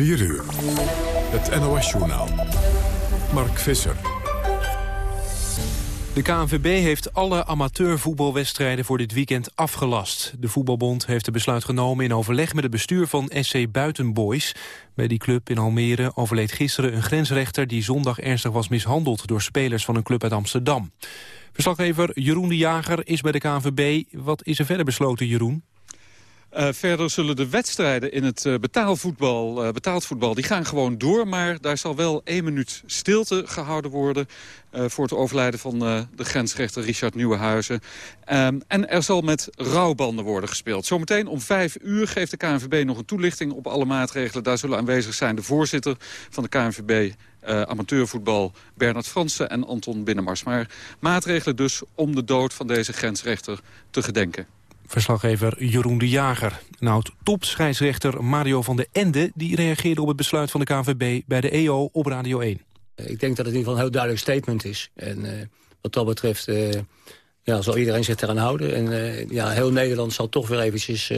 4 uur. Het NOS-journaal. Mark Visser. De KNVB heeft alle amateurvoetbalwedstrijden voor dit weekend afgelast. De voetbalbond heeft de besluit genomen in overleg met het bestuur van SC Buitenboys. Bij die club in Almere overleed gisteren een grensrechter... die zondag ernstig was mishandeld door spelers van een club uit Amsterdam. Verslaggever Jeroen de Jager is bij de KNVB. Wat is er verder besloten, Jeroen? Uh, verder zullen de wedstrijden in het uh, betaalvoetbal, uh, betaald voetbal, die gaan gewoon door. Maar daar zal wel één minuut stilte gehouden worden voor het overlijden van de grensrechter Richard Nieuwenhuizen. Um, en er zal met rouwbanden worden gespeeld. Zometeen om vijf uur geeft de KNVB nog een toelichting op alle maatregelen. Daar zullen aanwezig zijn de voorzitter van de KNVB, amateurvoetbal Bernard Fransen en Anton Binnenmars. Maar maatregelen dus om de dood van deze grensrechter te gedenken. Verslaggever Jeroen de Jager. Een oud-topscheidsrechter Mario van de Ende... die reageerde op het besluit van de KNVB bij de EO op Radio 1. Ik denk dat het in ieder geval een heel duidelijk statement is. En uh, wat dat betreft uh, ja, zal iedereen zich eraan houden. En uh, ja, heel Nederland zal toch weer eventjes...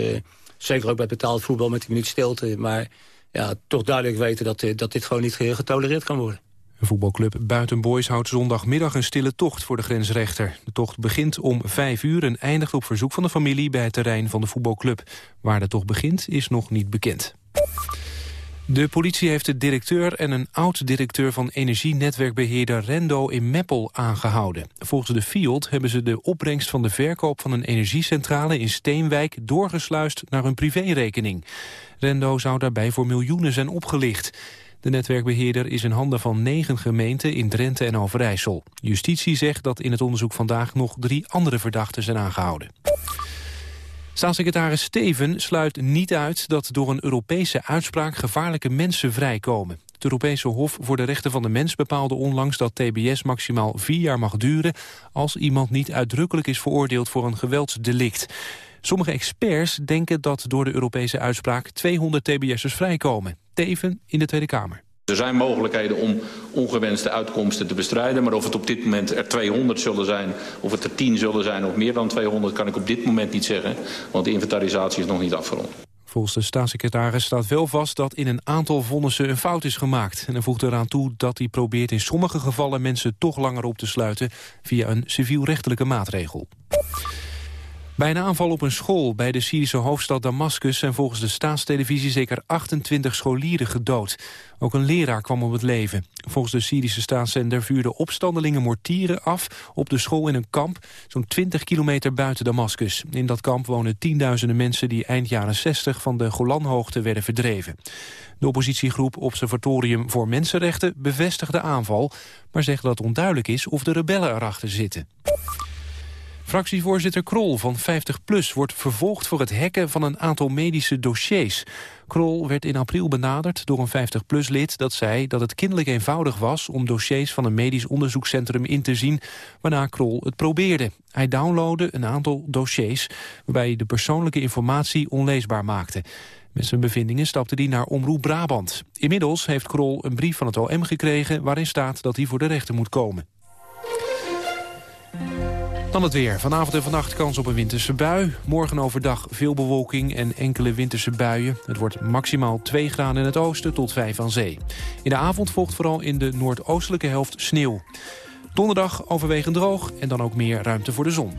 zeker ook bij betaald voetbal met die minuut stilte... maar ja, toch duidelijk weten dat, dat dit gewoon niet getolereerd kan worden. Een voetbalclub Buitenboys houdt zondagmiddag een stille tocht voor de grensrechter. De tocht begint om vijf uur en eindigt op verzoek van de familie bij het terrein van de voetbalclub. Waar de tocht begint is nog niet bekend. De politie heeft de directeur en een oud-directeur van energienetwerkbeheerder Rendo in Meppel aangehouden. Volgens de FIOD hebben ze de opbrengst van de verkoop van een energiecentrale in Steenwijk doorgesluist naar hun privérekening. Rendo zou daarbij voor miljoenen zijn opgelicht. De netwerkbeheerder is in handen van negen gemeenten in Drenthe en Overijssel. Justitie zegt dat in het onderzoek vandaag nog drie andere verdachten zijn aangehouden. Staatssecretaris Steven sluit niet uit dat door een Europese uitspraak gevaarlijke mensen vrijkomen. Het Europese Hof voor de Rechten van de Mens bepaalde onlangs dat tbs maximaal vier jaar mag duren als iemand niet uitdrukkelijk is veroordeeld voor een geweldsdelict. Sommige experts denken dat door de Europese uitspraak 200 tbs'ers vrijkomen. Teven in de Tweede Kamer. Er zijn mogelijkheden om ongewenste uitkomsten te bestrijden. Maar of het op dit moment er 200 zullen zijn, of het er 10 zullen zijn of meer dan 200... kan ik op dit moment niet zeggen, want de inventarisatie is nog niet afgerond. Volgens de staatssecretaris staat wel vast dat in een aantal vonnissen een fout is gemaakt. En hij voegt eraan toe dat hij probeert in sommige gevallen mensen toch langer op te sluiten... via een civielrechtelijke maatregel. Bij een aanval op een school bij de Syrische hoofdstad Damascus... zijn volgens de staatstelevisie zeker 28 scholieren gedood. Ook een leraar kwam om het leven. Volgens de Syrische staatszender vuurden opstandelingen mortieren af... op de school in een kamp, zo'n 20 kilometer buiten Damascus. In dat kamp wonen tienduizenden mensen... die eind jaren 60 van de Golanhoogte werden verdreven. De oppositiegroep Observatorium voor Mensenrechten bevestigt de aanval... maar zegt dat onduidelijk is of de rebellen erachter zitten. Fractievoorzitter Krol van 50PLUS wordt vervolgd voor het hacken van een aantal medische dossiers. Krol werd in april benaderd door een 50PLUS-lid dat zei dat het kinderlijk eenvoudig was om dossiers van een medisch onderzoekscentrum in te zien, waarna Krol het probeerde. Hij downloadde een aantal dossiers waarbij hij de persoonlijke informatie onleesbaar maakte. Met zijn bevindingen stapte hij naar Omroep Brabant. Inmiddels heeft Krol een brief van het OM gekregen waarin staat dat hij voor de rechter moet komen. Dan het weer. Vanavond en vannacht kans op een winterse bui. Morgen overdag veel bewolking en enkele winterse buien. Het wordt maximaal 2 graden in het oosten tot 5 aan zee. In de avond volgt vooral in de noordoostelijke helft sneeuw. Donderdag overwegend droog en dan ook meer ruimte voor de zon.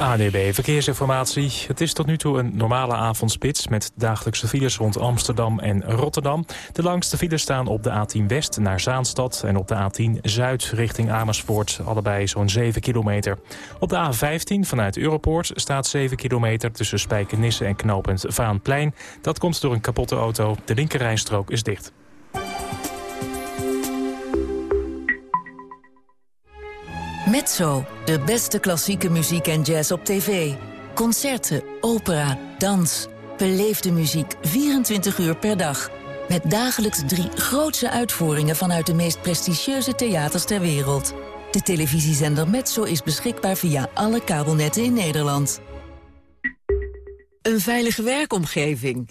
ANEB Verkeersinformatie. Het is tot nu toe een normale avondspits... met dagelijkse files rond Amsterdam en Rotterdam. De langste files staan op de A10 West naar Zaanstad... en op de A10 Zuid richting Amersfoort, allebei zo'n 7 kilometer. Op de A15 vanuit Europoort staat 7 kilometer... tussen Spijkenisse en knooppunt Vaanplein. Dat komt door een kapotte auto. De linkerrijstrook is dicht. Mezzo, de beste klassieke muziek en jazz op tv. Concerten, opera, dans. Beleefde muziek 24 uur per dag. Met dagelijks drie grootse uitvoeringen vanuit de meest prestigieuze theaters ter wereld. De televisiezender Mezzo is beschikbaar via alle kabelnetten in Nederland. Een veilige werkomgeving.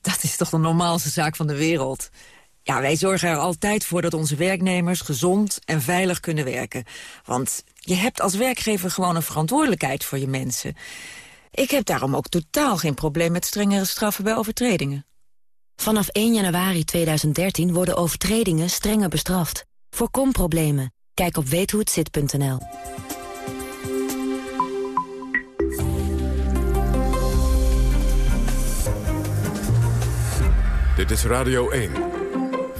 Dat is toch de normaalste zaak van de wereld. Ja, wij zorgen er altijd voor dat onze werknemers gezond en veilig kunnen werken. Want je hebt als werkgever gewoon een verantwoordelijkheid voor je mensen. Ik heb daarom ook totaal geen probleem met strengere straffen bij overtredingen. Vanaf 1 januari 2013 worden overtredingen strenger bestraft. Voorkom problemen. Kijk op weethohetzit.nl. Dit is Radio 1.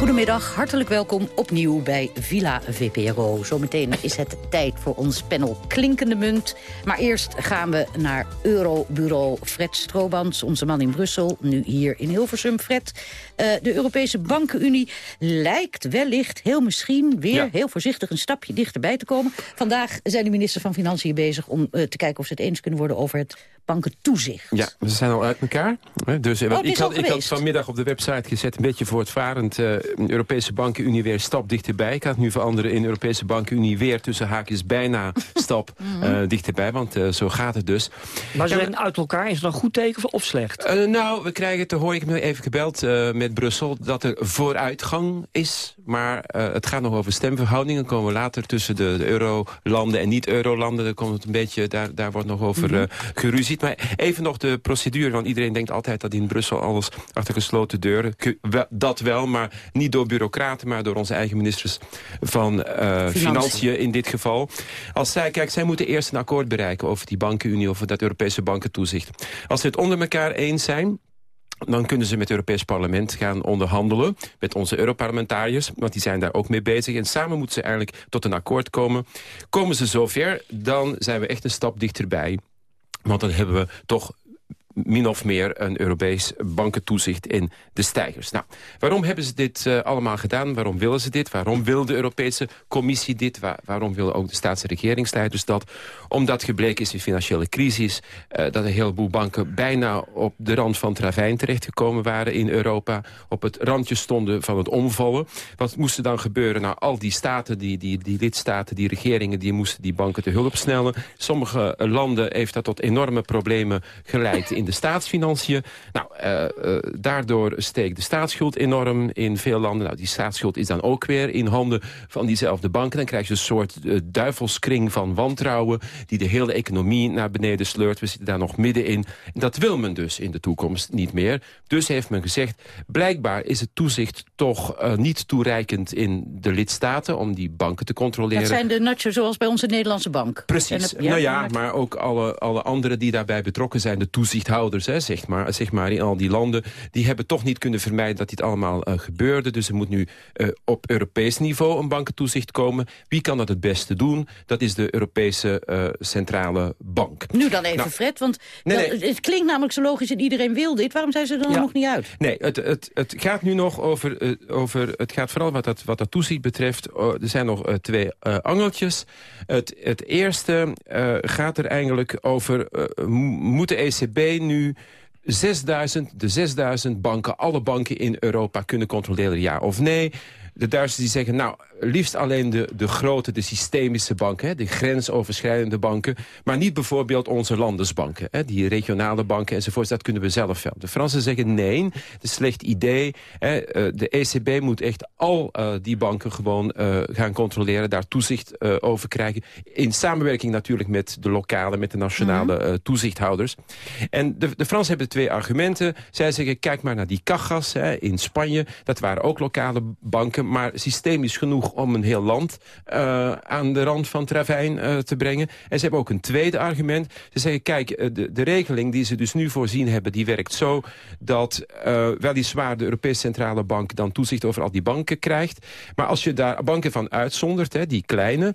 Goedemiddag, hartelijk welkom opnieuw bij Villa VPRO. Zometeen is het tijd voor ons panel Klinkende Munt. Maar eerst gaan we naar Eurobureau Fred Stroobans, onze man in Brussel. Nu hier in Hilversum, Fred. Uh, de Europese Bankenunie lijkt wellicht heel misschien weer heel voorzichtig een stapje dichterbij te komen. Vandaag zijn de minister van Financiën bezig om uh, te kijken of ze het eens kunnen worden over het bankentoezicht. Ja, ze zijn al uit elkaar. Dus, oh, ik, had, ik had vanmiddag op de website gezet, een beetje voortvarend... Uh, Europese Bankenunie weer een stap dichterbij. Ik ga het nu veranderen in Europese Bankenunie weer tussen haakjes bijna stap uh, dichterbij. Want uh, zo gaat het dus. Maar ze zijn uit elkaar, is dat een goed teken of slecht? Uh, nou, we krijgen te horen, ik heb even gebeld met Brussel... dat er vooruitgang is, maar het gaat nog over stemverhoudingen. komen we later tussen de, de eurolanden en niet-eurolanden. Daar, komt het een beetje, daar, daar wordt nog over mm geruzied. Maar even nog de procedure, want iedereen denkt altijd dat in Brussel alles achter gesloten deuren. Dat wel, maar niet door bureaucraten, maar door onze eigen ministers van uh, Financiën in dit geval. Als zij, kijk, zij moeten eerst een akkoord bereiken over die bankenunie, over dat Europese bankentoezicht. Als ze het onder elkaar eens zijn, dan kunnen ze met het Europees Parlement gaan onderhandelen... met onze Europarlementariërs, want die zijn daar ook mee bezig. En samen moeten ze eigenlijk tot een akkoord komen. Komen ze zover, dan zijn we echt een stap dichterbij. Want dan hebben we toch min of meer een Europees bankentoezicht in de stijgers. Nou, waarom hebben ze dit uh, allemaal gedaan? Waarom willen ze dit? Waarom wil de Europese Commissie dit? Waar, waarom willen ook de staats- en regeringsleiders dat? Omdat gebleken is in financiële crisis... Uh, dat een heleboel banken bijna op de rand van travijn terechtgekomen waren in Europa. Op het randje stonden van het omvallen. Wat moest er dan gebeuren? Nou, al die staten, die, die, die lidstaten, die regeringen... die moesten die banken te hulp snellen. Sommige landen heeft dat tot enorme problemen geleid in de staatsfinanciën. Nou, uh, uh, daardoor steekt de staatsschuld enorm in veel landen. Nou, die staatsschuld is dan ook weer in handen van diezelfde banken. Dan krijg je een soort uh, duivelskring van wantrouwen... die de hele economie naar beneden sleurt. We zitten daar nog middenin. En dat wil men dus in de toekomst niet meer. Dus heeft men gezegd, blijkbaar is het toezicht toch niet toereikend in de lidstaten... om die banken te controleren. Dat zijn de natjes zoals bij onze Nederlandse bank. Precies. ja, nou ja, maar ook alle, alle anderen die daarbij betrokken zijn... de toezicht toezichthouders, hè, zeg, maar, zeg maar, in al die landen... die hebben toch niet kunnen vermijden dat dit allemaal uh, gebeurde. Dus er moet nu uh, op Europees niveau een bankentoezicht komen. Wie kan dat het beste doen? Dat is de Europese uh, Centrale Bank. Nu dan even, nou, Fred, want nee, nee. Dan, het klinkt namelijk zo logisch en iedereen wil dit. Waarom zijn ze er dan ja. nog niet uit? Nee, het, het, het gaat nu nog over... over het gaat vooral wat dat, wat dat toezicht betreft. er zijn nog twee angeltjes. Het, het eerste gaat er eigenlijk over... moet de ECB nu 6000, de 6000 banken, alle banken in Europa kunnen controleren, ja of nee. De Duitsers die zeggen, nou, liefst alleen de, de grote, de systemische banken... Hè, de grensoverschrijdende banken, maar niet bijvoorbeeld onze landesbanken. Hè, die regionale banken enzovoort, dat kunnen we zelf wel. De Fransen zeggen, nee, het is een slecht idee. Hè, de ECB moet echt al uh, die banken gewoon uh, gaan controleren... daar toezicht uh, over krijgen. In samenwerking natuurlijk met de lokale, met de nationale mm -hmm. toezichthouders. En de, de Fransen hebben twee argumenten. Zij zeggen, kijk maar naar die Cajas hè, in Spanje. Dat waren ook lokale banken, maar systemisch genoeg om een heel land uh, aan de rand van Travijn uh, te brengen. En ze hebben ook een tweede argument. Ze zeggen, kijk, uh, de, de regeling die ze dus nu voorzien hebben... die werkt zo dat weliswaar de Europese Centrale Bank... dan toezicht over al die banken krijgt. Maar als je daar banken van uitzondert, hè, die kleine...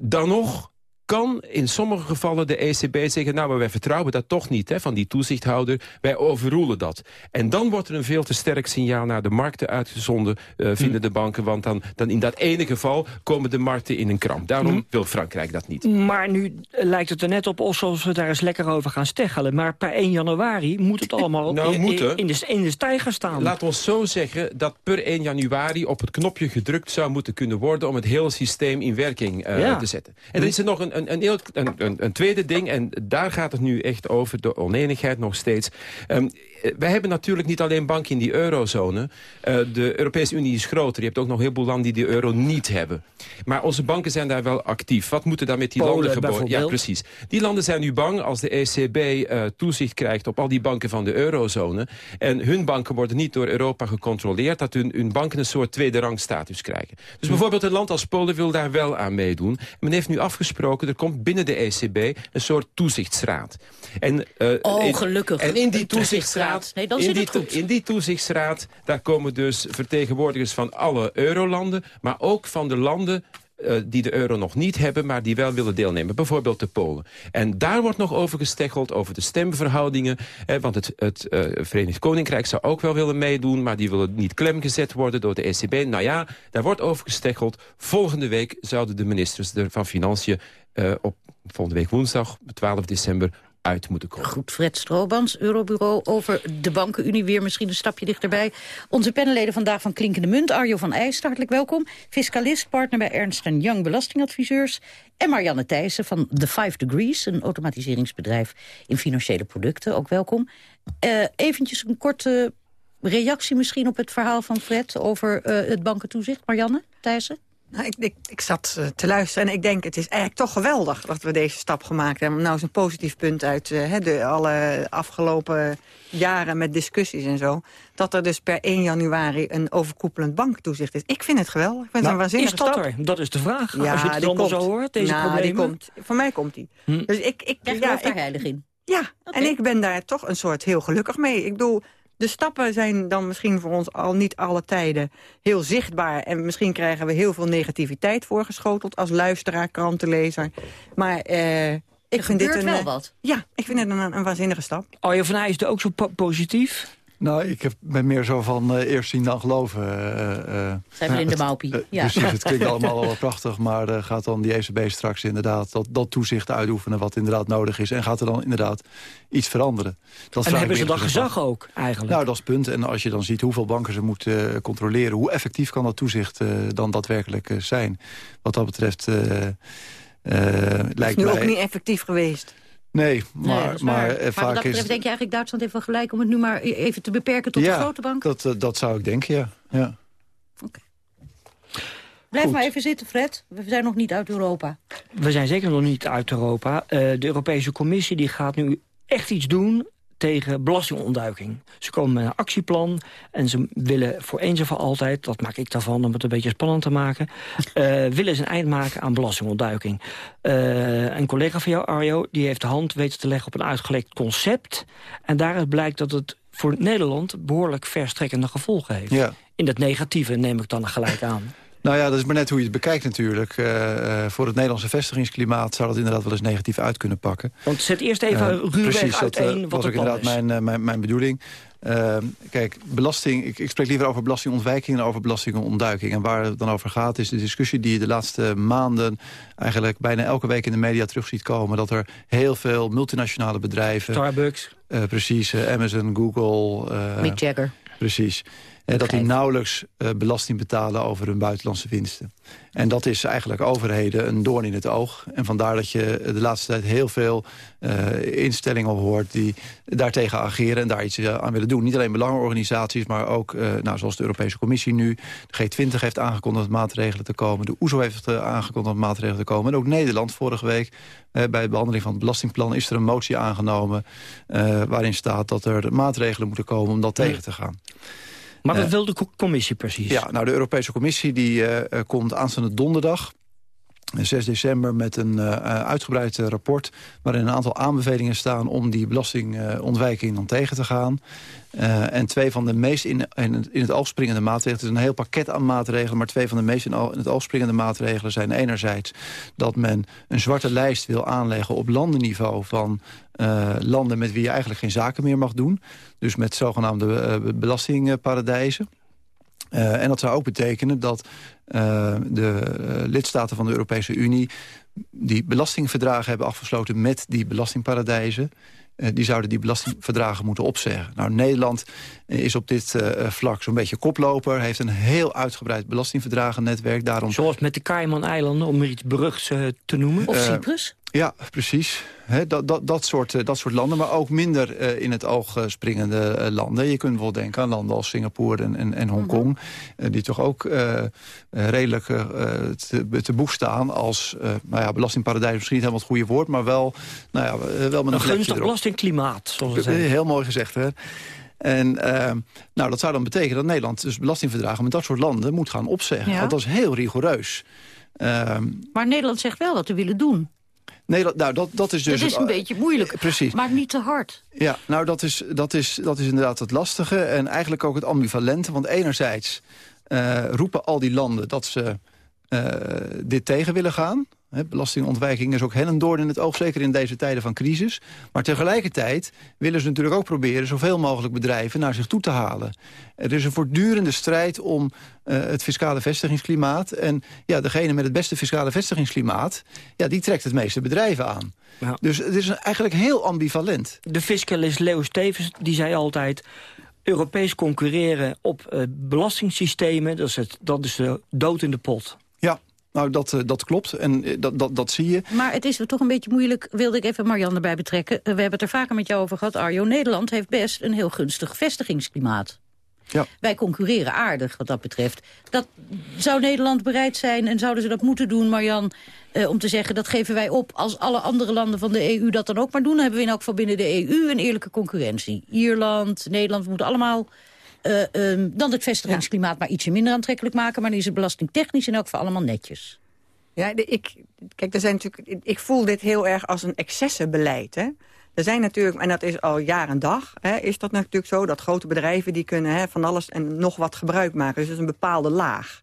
dan nog kan in sommige gevallen de ECB zeggen... nou, maar wij vertrouwen dat toch niet hè, van die toezichthouder. Wij overroelen dat. En dan wordt er een veel te sterk signaal naar de markten uitgezonden... Uh, vinden hm. de banken, want dan, dan in dat ene geval... komen de markten in een kramp. Daarom hm. wil Frankrijk dat niet. Maar nu lijkt het er net op alsof we daar eens lekker over gaan steggelen. Maar per 1 januari moet het allemaal nou, in, in, de, in de stijger staan. Laat ons zo zeggen dat per 1 januari op het knopje gedrukt zou moeten kunnen worden... om het hele systeem in werking uh, ja. te zetten. En dan is er nog een, een, een, een, een, tweede ding, en daar gaat het nu echt over, de oneenigheid nog steeds. Um, wij hebben natuurlijk niet alleen banken in die eurozone. Uh, de Europese Unie is groter. Je hebt ook nog heel veel landen die de euro niet hebben. Maar onze banken zijn daar wel actief. Wat moeten daar met die Polen, landen gebeuren? Ja, precies. Die landen zijn nu bang als de ECB uh, toezicht krijgt op al die banken van de eurozone. En hun banken worden niet door Europa gecontroleerd. Dat hun, hun banken een soort tweede rang status krijgen. Dus bijvoorbeeld een land als Polen wil daar wel aan meedoen. Men heeft nu afgesproken, er komt binnen de ECB een soort toezichtsraad. En, uh, oh, gelukkig. En in die toezichtsraad, nee, dan in, zit die, het goed. in die toezichtsraad, daar komen dus vertegenwoordigers van alle eurolanden, maar ook van de landen uh, die de euro nog niet hebben, maar die wel willen deelnemen. Bijvoorbeeld de Polen. En daar wordt nog over gesteggeld, over de stemverhoudingen. Eh, want het, het uh, Verenigd Koninkrijk zou ook wel willen meedoen... maar die willen niet klemgezet worden door de ECB. Nou ja, daar wordt over gesteggeld. Volgende week zouden de ministers van Financiën... Uh, op volgende week woensdag, 12 december uit moeten komen. Goed, Fred Stroobans, Eurobureau, over de bankenunie weer misschien een stapje dichterbij. Onze panelleden vandaag van Klinkende Munt, Arjo van Eijst, hartelijk welkom. Fiscalist, partner bij Ernst Young Belastingadviseurs. En Marianne Thijssen van The Five Degrees, een automatiseringsbedrijf in financiële producten, ook welkom. Uh, eventjes een korte reactie misschien op het verhaal van Fred over uh, het bankentoezicht. Marianne Thijssen? Nou, ik, ik, ik, zat uh, te luisteren en ik denk het is eigenlijk toch geweldig dat we deze stap gemaakt hebben. Nou is een positief punt uit uh, de alle afgelopen jaren met discussies en zo. Dat er dus per 1 januari een overkoepelend banktoezicht is. Ik vind het geweldig. Ik vind nou, het een waanzinnige is dat stap. er? Dat is de vraag. Ja, Als je het allemaal zo hoort, deze nou, problemen. Die komt, voor mij komt die. Hm. Dus ik, ik, Jij ja, gelooft daar ik, heilig in? Ja, okay. en ik ben daar toch een soort heel gelukkig mee. Ik bedoel, de stappen zijn dan misschien voor ons al niet alle tijden heel zichtbaar. En misschien krijgen we heel veel negativiteit voorgeschoteld als luisteraar, krantenlezer. Maar eh, ik vind dit een... wel wat. Ja, ik vind het een, een waanzinnige stap. Arjo van Ijs is ook zo po positief? Nou, ik heb, ben meer zo van uh, eerst zien dan geloven. Uh, Zijn we in de maupie. Uh, ja. Precies, het klinkt allemaal wel prachtig. Maar gaat dan die ECB straks inderdaad dat, dat toezicht uitoefenen... wat inderdaad nodig is. En gaat er dan inderdaad iets veranderen. Dat en hebben ze dat gezag ook eigenlijk? Nou, dat is het punt. En als je dan ziet hoeveel banken ze moeten controleren... hoe effectief kan dat toezicht dan daadwerkelijk zijn? Wat dat betreft lijkt mij... is nu mij... ook niet effectief geweest. Nee, maar, nee, maar, maar uh, vaak dat is... denk je eigenlijk Duitsland heeft wel gelijk om het nu maar even te beperken tot ja, de grote bank? Dat, uh, dat zou ik denken, ja. ja. Oké. Blijf Goed. maar even zitten, Fred. We zijn nog niet uit Europa. We zijn zeker nog niet uit Europa. Uh, de Europese Commissie die gaat nu echt iets doen tegen belastingontduiking. Ze komen met een actieplan en ze willen voor eens en voor altijd... dat maak ik daarvan om het een beetje spannend te maken... Uh, willen ze een eind maken aan belastingontduiking. Uh, een collega van jou, Arjo, die heeft de hand weten te leggen op een uitgelekt concept. En daaruit blijkt dat het voor Nederland behoorlijk verstrekkende gevolgen heeft. Ja. In het negatieve neem ik dan gelijk aan. Nou ja, dat is maar net hoe je het bekijkt natuurlijk. Uh, uh, voor het Nederlandse vestigingsklimaat zou dat inderdaad wel eens negatief uit kunnen pakken. Want zet eerst even uh, ruwweg precies, uiteen dat, wat was ook inderdaad mijn, mijn, mijn bedoeling. kijk, belasting, ik, ik, spreek liever over belastingontwijking dan over belastingontduiking. En waar het dan over gaat is de discussie die je de laatste maanden... eigenlijk bijna elke week in de media terug ziet komen. Dat er heel veel multinationale bedrijven... Starbucks. precies, Amazon, Google... Mick Jagger. Precies. Eh, dat die nauwelijks uh, belasting betalen over hun buitenlandse winsten. En dat is eigenlijk overheden een doorn in het oog. En vandaar dat je de laatste tijd heel veel uh, instellingen hoort... die daartegen ageren en daar iets aan willen doen. Niet alleen belangenorganisaties, maar ook uh, nou, zoals de Europese Commissie nu. De G20 heeft aangekondigd maatregelen te komen. De OESO heeft aangekondigd maatregelen te komen. En ook Nederland vorige week bij de behandeling van het belastingplan... is er een motie aangenomen waarin staat dat er maatregelen moeten komen... om dat ja. tegen te gaan. Maar wat uh, wil de commissie precies? Ja, nou de Europese Commissie die uh, komt aanstaande donderdag... 6 december met een uh, uitgebreid rapport... waarin een aantal aanbevelingen staan om die belastingontwijking dan tegen te gaan. En twee van de meest in, in, in het oog springende maatregelen... het is een heel pakket aan maatregelen... maar twee van de meest in, in het oog springende maatregelen zijn enerzijds... dat men een zwarte lijst wil aanleggen op landenniveau... van landen met wie je eigenlijk geen zaken meer mag doen. Dus met zogenaamde belastingparadijzen. En dat zou ook betekenen dat uh, de uh, lidstaten van de Europese Unie... die belastingverdragen hebben afgesloten met die belastingparadijzen... die zouden die belastingverdragen moeten opzeggen. Nou, Nederland is op dit vlak zo'n beetje koploper... heeft een heel uitgebreid belastingverdragennetwerk. Daarom... Zoals met de Cayman-eilanden, om er iets beruchts te noemen? Of Cyprus? Ja, precies. dat, dat, dat, soort, eh, dat soort landen, maar ook minder uh, in het oog uh, springende uh, landen. Je kunt wel denken aan landen als Singapore en, en, en Hongkong... Mm -hmm. die toch ook redelijk te, te, boek staan als nou ja, belastingparadijs. Misschien niet helemaal het goede woord, maar wel, nou ja, wel met een, een gunstig belastingklimaat, zoals het heet. Heel mooi gezegd, hè? En nou, dat zou dan betekenen dat Nederland dus belastingverdragen met dat soort landen moet gaan opzeggen. Ja. Want dat is heel rigoureus. Ehm, maar Nederland zegt wel wat we willen doen. Nee, dat, nou, dat, dat is dus... Het is een beetje moeilijk, precies. maar niet te hard. Ja, nou, dat is, dat, is, dat is inderdaad het lastige en eigenlijk ook het ambivalente. Want enerzijds uh, roepen al die landen dat ze uh, dit tegen willen gaan. Belastingontwijking is ook hen een doorn in het oog, zeker in deze tijden van crisis. Maar tegelijkertijd willen ze natuurlijk ook proberen... zoveel mogelijk bedrijven naar zich toe te halen. Er is een voortdurende strijd om uh, het fiscale vestigingsklimaat. En ja, degene met het beste fiscale vestigingsklimaat... Ja, die trekt het meeste bedrijven aan. Ja. Dus het is eigenlijk heel ambivalent. De fiscalist Leo Stevens die zei altijd... Europees concurreren op uh, belastingssystemen, dat is, het, dat is de dood in de pot. Nou, dat, uh, dat klopt en uh, dat, dat, dat zie je. Maar het is toch een beetje moeilijk, wilde ik even Marianne erbij betrekken. we hebben het er vaker met jou over gehad, Arjo. Nederland heeft best een heel gunstig vestigingsklimaat. Ja. Wij concurreren aardig wat dat betreft. Dat zou Nederland bereid zijn en zouden ze dat moeten doen, Marjan... Om te zeggen, dat geven wij op als alle andere landen van de EU dat dan ook maar doen. Dan hebben we in elk geval binnen de EU een eerlijke concurrentie. Ierland, Nederland, we moeten allemaal uh, um, dan het vestigingsklimaat maar ietsje minder aantrekkelijk maken. Maar dan is het belastingtechnisch in elk geval allemaal netjes. Ja, ik, kijk, er zijn natuurlijk, ik voel dit heel erg als een excessenbeleid. Hè? Er zijn natuurlijk, en dat is al jaar en dag, hè, is dat natuurlijk zo... dat grote bedrijven die kunnen hè, van alles en nog wat gebruik maken. Dus dat is een bepaalde laag.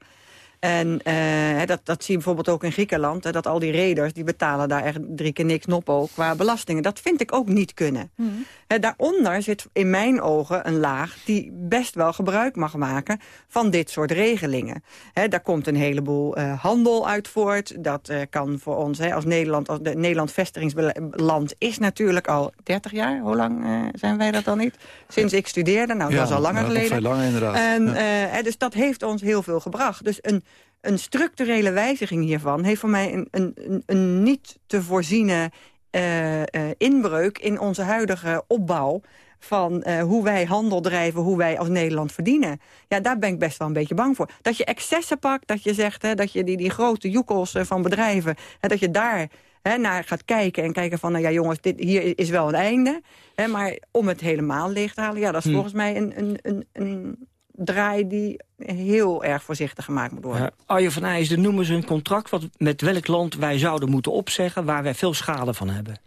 En uh, dat, dat zie je bijvoorbeeld ook in Griekenland. Hè, dat al die reders die betalen daar echt drie keer niks noppo qua belastingen. Dat vind ik ook niet kunnen. Mm. Hè, daaronder zit in mijn ogen een laag die best wel gebruik mag maken van dit soort regelingen. Hè, daar komt een heleboel uh, handel uit voort. Dat uh, kan voor ons hè, als Nederland, als de Nederland vestigingsland is natuurlijk al 30 jaar. Hoe lang zijn wij dat dan niet? Sinds ik studeerde, nou dat ja, is al langer geleden. Veel langer inderdaad. En, ja. dus dat heeft ons heel veel gebracht. Dus een een structurele wijziging hiervan heeft voor mij een, een, een niet te voorziene uh, uh, inbreuk in onze huidige opbouw van uh, hoe wij handel drijven, hoe wij als Nederland verdienen. Ja, daar ben ik best wel een beetje bang voor. Dat je excessen pakt, dat je zegt hè, dat je die, die grote joekels van bedrijven... Hè, dat je daar hè, naar gaat kijken en kijken van... nou ja jongens, dit, hier is wel een einde. Hè, maar om het helemaal leeg te halen, ja, dat is hm. volgens mij een, een, een, een draai die heel erg voorzichtig gemaakt moet worden. Ja, Arjen van IJsden, noemen ze een contract wat, met welk land wij zouden moeten opzeggen... waar wij veel schade van hebben.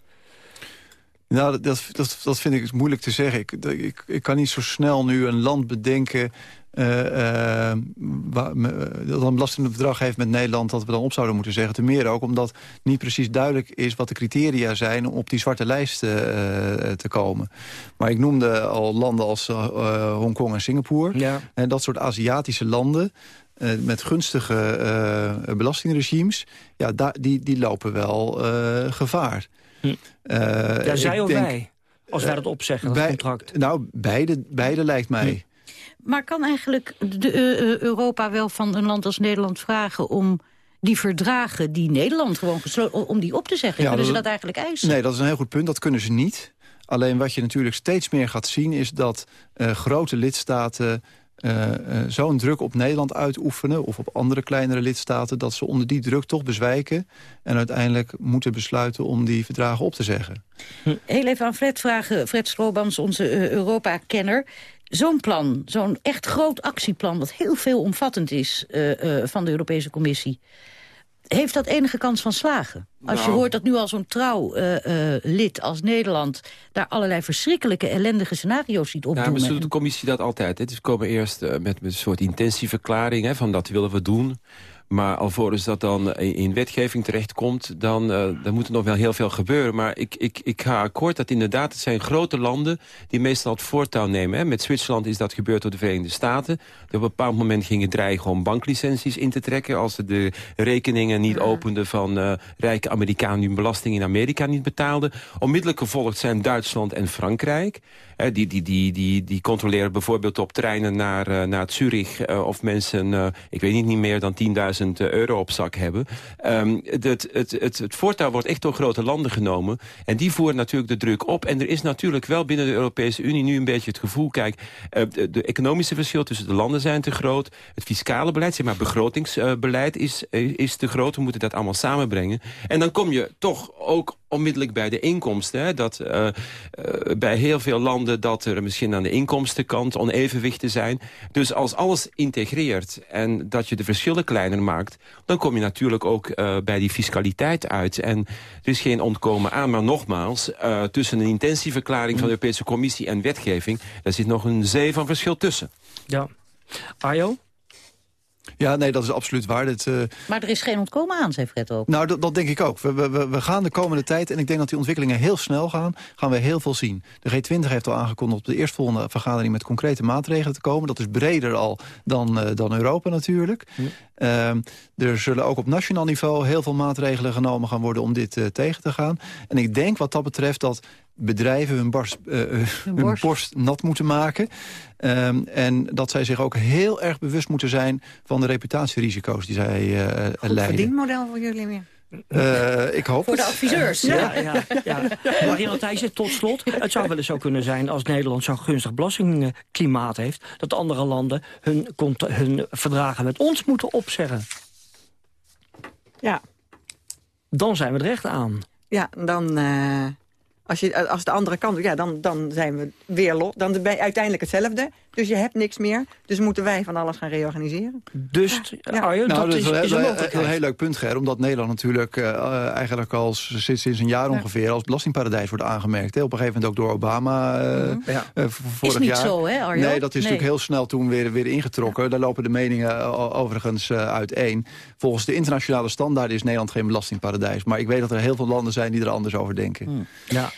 Nou, dat, dat, dat vind ik moeilijk te zeggen. Ik, ik, ik kan niet zo snel nu een land bedenken uh, uh, dat een belastingbedrag heeft met Nederland... dat we dan op zouden moeten zeggen. Ten meer ook omdat niet precies duidelijk is wat de criteria zijn... om op die zwarte lijst uh, te komen. Maar ik noemde al landen als Hongkong en Singapore. Ja. En dat soort Aziatische landen... met gunstige belastingregimes... Ja, die, die lopen wel gevaar. Hm. ja, zij of denk, wij? Als wij dat opzeggen, dat bij, contract. Nou, beide, beide lijkt mij. Hm. Maar kan eigenlijk de, uh, Europa wel van een land als Nederland vragen... om die verdragen die Nederland gewoon gesloten... om die op te zeggen? Ja, kunnen ze dat eigenlijk eisen? Nee, dat is een heel goed punt. Dat kunnen ze niet. Alleen wat je natuurlijk steeds meer gaat zien... is dat uh, grote lidstaten uh, uh, zo'n druk op Nederland uitoefenen... of op andere kleinere lidstaten... dat ze onder die druk toch bezwijken... en uiteindelijk moeten besluiten om die verdragen op te zeggen. Heel even aan Fred vragen. Fred Stroobans, onze Europa-kenner zo'n plan, zo'n echt groot actieplan... wat heel veelomvattend is uh, uh, van de Europese Commissie... heeft dat enige kans van slagen? Als nou. je hoort dat nu al zo'n trouw uh, lid als Nederland... daar allerlei verschrikkelijke, ellendige scenario's ziet opdoen. Ja, maar doet de commissie dat altijd. Hè? Dus we komen eerst met, met een soort intentieverklaring... Hè, van dat willen we doen... Maar alvorens dat dan in wetgeving terechtkomt... dan, uh, dan moet er nog wel heel veel gebeuren. Maar ik, ik, ik ga akkoord dat inderdaad... het zijn grote landen die meestal het voortouw nemen. Hè. Met Zwitserland is dat gebeurd door de Verenigde Staten. Die op een bepaald moment gingen dreigen om banklicenties in te trekken... als ze de rekeningen niet ja. openden van uh, rijke Amerikanen... die hun belasting in Amerika niet betaalden. Onmiddellijk gevolgd zijn Duitsland en Frankrijk... Die, die, die, die, die controleren bijvoorbeeld op treinen naar, uh, naar Zurich... of mensen, ik weet niet, niet meer dan 10.000 10.000 euro op zak hebben. Um, het, het, het, het voortouw wordt echt door grote landen genomen. En die voeren natuurlijk de druk op. En er is natuurlijk wel binnen de Europese Unie nu een beetje het gevoel... kijk, de, de, economische verschil tussen de landen zijn te groot. Het fiscale beleid, zeg maar begrotingsbeleid is, is te groot. We moeten dat allemaal samenbrengen. En dan kom je toch ook onmiddellijk bij de inkomsten. Hè? Dat bij heel veel landen dat er misschien aan de inkomstenkant onevenwichten zijn. Dus als alles integreert en dat je de verschillen kleiner maakt... dan kom je natuurlijk ook uh, bij die fiscaliteit uit. En er is geen ontkomen aan, maar nogmaals... tussen een intentieverklaring van de Europese Commissie en wetgeving... daar zit nog een zee van verschil tussen. Ja. Arjo? Ja, nee, dat is absoluut waar. Dat, uh... Maar er is geen ontkomen aan, zei Fred ook. Nou, dat, dat denk ik ook. We, we, we, gaan de komende tijd, en ik denk dat die ontwikkelingen heel snel gaan... gaan we heel veel zien. De G20 heeft al aangekondigd op de eerstvolgende vergadering... met concrete maatregelen te komen. Dat is breder al dan, uh, dan Europa natuurlijk. Ja. Uh, er zullen ook op nationaal niveau heel veel maatregelen genomen gaan worden... om dit uh, tegen te gaan. En ik denk wat dat betreft dat bedrijven hun, borst, uh, hun borst. borst nat moeten maken. Um, en dat zij zich ook heel erg bewust moeten zijn... van de reputatierisico's die zij uh, Goed leiden. verdienmodel voor jullie weer. Uh, ik hoop Voor de adviseurs. Ja, ja, ja. Marianne Thijssen, tot slot. Het zou wel eens zo kunnen zijn als Nederland zo'n gunstig belastingklimaat heeft... dat andere landen hun, hun verdragen met ons moeten opzeggen. Ja. Dan zijn we er recht aan. Ja, dan... Uh... Als, je, als de andere kant, ja, dan, dan zijn we weer los. Dan ben je uiteindelijk hetzelfde. Dus je hebt niks meer. Dus moeten wij van alles gaan reorganiseren. Dus, ja. Arjen, nou, dat, is, is, is een een, een heel leuk punt, Ger. Omdat Nederland natuurlijk uh, eigenlijk al sinds, sinds een jaar ongeveer... als belastingparadijs wordt aangemerkt. Hè. Op een gegeven moment ook door Obama uh, ja. uh, vorig is niet jaar. zo, hè, Arjen? Nee, dat is Nee. natuurlijk heel snel toen weer, weer ingetrokken. Daar lopen de meningen overigens uh, uiteen. Volgens de internationale standaarden is Nederland geen belastingparadijs. Maar ik weet dat er heel veel landen zijn die er anders over denken. Hmm. Ja.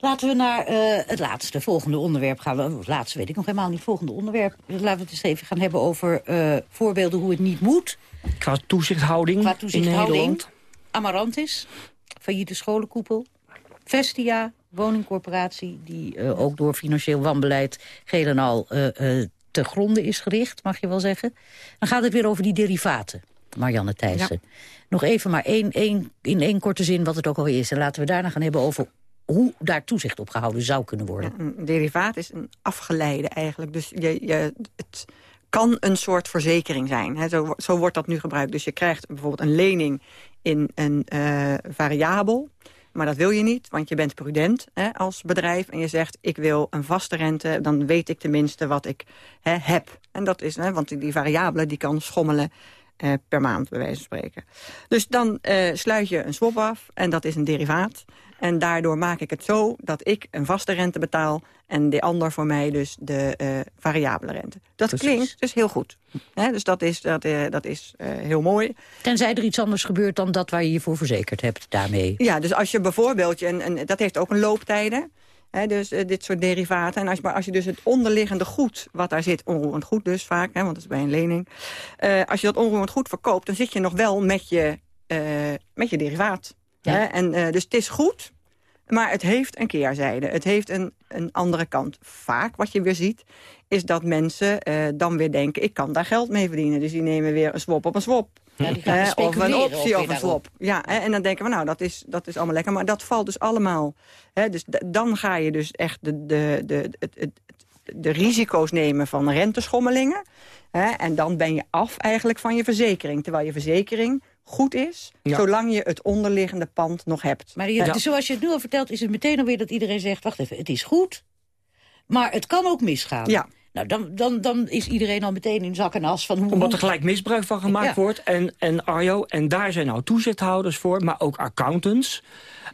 Laten we naar eh, het laatste, volgende onderwerp gaan. Het laatste weet ik nog helemaal niet. Volgende onderwerp. Laten we het eens even gaan hebben over eh, voorbeelden hoe het niet moet. Qua toezichthouding, Qua in toezichthouding. Nederland. Amarantis, failliete scholenkoepel. Vestia, woningcorporatie, die eh, ook door financieel wanbeleid geheel en al eh, eh, te gronden is gericht, mag je wel zeggen. Dan gaat het weer over die derivaten, Marianne Thijssen. Nog even maar één, één, in één korte zin wat het ook alweer is. En laten we daarna gaan hebben over hoe daar toezicht op gehouden zou kunnen worden. Een derivaat is een afgeleide eigenlijk. Dus je, je, het kan een soort verzekering zijn. Zo, zo wordt dat nu gebruikt. Dus je krijgt bijvoorbeeld een lening in een uh, variabel. Maar dat wil je niet, want je bent prudent als bedrijf. En je zegt, ik wil een vaste rente. Dan weet ik tenminste wat ik heb. En dat is, want die variabele die kan schommelen uh, per maand, bij wijze van spreken. Dus dan uh, sluit je een swap af en dat is een derivaat. En daardoor maak ik het zo dat ik een vaste rente betaal... en de ander voor mij dus de uh, variabele rente. Dat Precies. klinkt dus heel goed. He, dus dat is, dat, uh, dat is uh, heel mooi. Tenzij er iets anders gebeurt dan dat waar je je voor verzekerd hebt daarmee. Ja, dus als je bijvoorbeeld... Een, een, dat heeft ook een looptijden. He, dus uh, dit soort derivaten. En als, maar als je dus het onderliggende goed, wat daar zit, onroerend goed dus vaak, hè, want dat is bij een lening. Uh, als je dat onroerend goed verkoopt, dan zit je nog wel met je, uh, met je derivaat. Ja. Hè? En, uh, dus het is goed, maar het heeft een keerzijde. Het heeft een, een andere kant. Vaak wat je weer ziet, is dat mensen uh, dan weer denken... ik kan daar geld mee verdienen. Dus die nemen weer een swap op een swap. Ja, of een optie op een swap. Ja, hè? en dan denken we, nou, dat is, dat is allemaal lekker. Maar dat valt dus allemaal. Hè? Dus dan ga je dus echt de, de, de, het, het, de risico's nemen van renteschommelingen. Hè? En dan ben je af eigenlijk van je verzekering. Terwijl je verzekering goed is, ja. zolang je het onderliggende pand nog hebt. Maar je, ja. dus zoals je het nu al vertelt, is het meteen alweer dat iedereen zegt... wacht even, het is goed, maar het kan ook misgaan. Ja. Nou, dan, dan, dan is iedereen al meteen in zak en as van hoe... Omdat er gelijk misbruik van gemaakt ja. wordt. En, en Arjo, en daar zijn nou toezichthouders voor, maar ook accountants.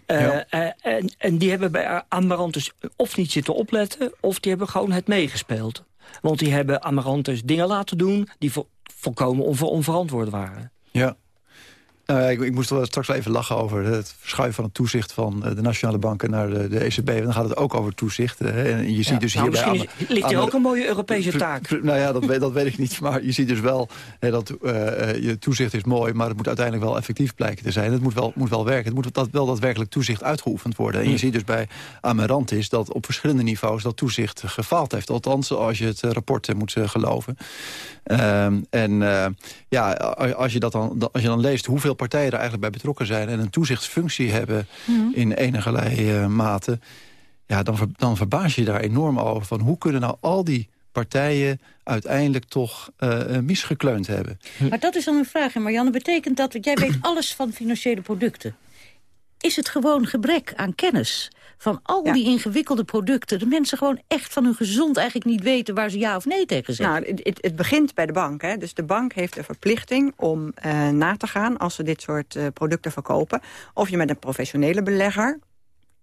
Uh, ja. uh, en, en die hebben bij Amarantus of niet zitten opletten... of die hebben gewoon het meegespeeld. Want die hebben Amarantus dingen laten doen... die vo volkomen onver onverantwoord waren. Ja. Nou ja, ik, ik, moest er straks wel even lachen over het verschuiven van het toezicht van eh, de nationale banken naar de, de ECB. dan gaat het ook over toezicht. En je ziet dus nou, hierbij... Misschien ligt hier ook een mooie Europese taak. Nou ja, dat, weet, dat weet ik niet. Maar je ziet dus wel hè, dat uh, je toezicht is mooi, maar het moet uiteindelijk wel effectief blijken te zijn. Het moet wel, moet wel werken. Het moet dat, wel daadwerkelijk toezicht uitgeoefend worden. En je hm. ziet dus bij Amarantis dat op verschillende niveaus dat toezicht gefaald heeft. Althans, als je het rapport moet geloven. Ehm, en ja, als je, dat dan, als je dan leest hoeveel partijen er eigenlijk bij betrokken zijn... en een toezichtsfunctie hebben mhm. in enige uh, mate... ja, dan, dan verbaas je daar enorm over. Van hoe kunnen nou al die partijen uiteindelijk toch uh, misgekleund hebben. Maar dat is dan een vraag, Marianne. Betekent dat, jij weet alles van financiële producten. Is het gewoon gebrek aan kennis? van al die ingewikkelde producten... de mensen gewoon echt van hun gezond eigenlijk niet weten... waar ze ja of nee tegen zeggen. Nou, het, het begint bij de bank. Hè. Dus de bank heeft de verplichting om uh, na te gaan... als ze dit soort uh, producten verkopen... of je met een professionele belegger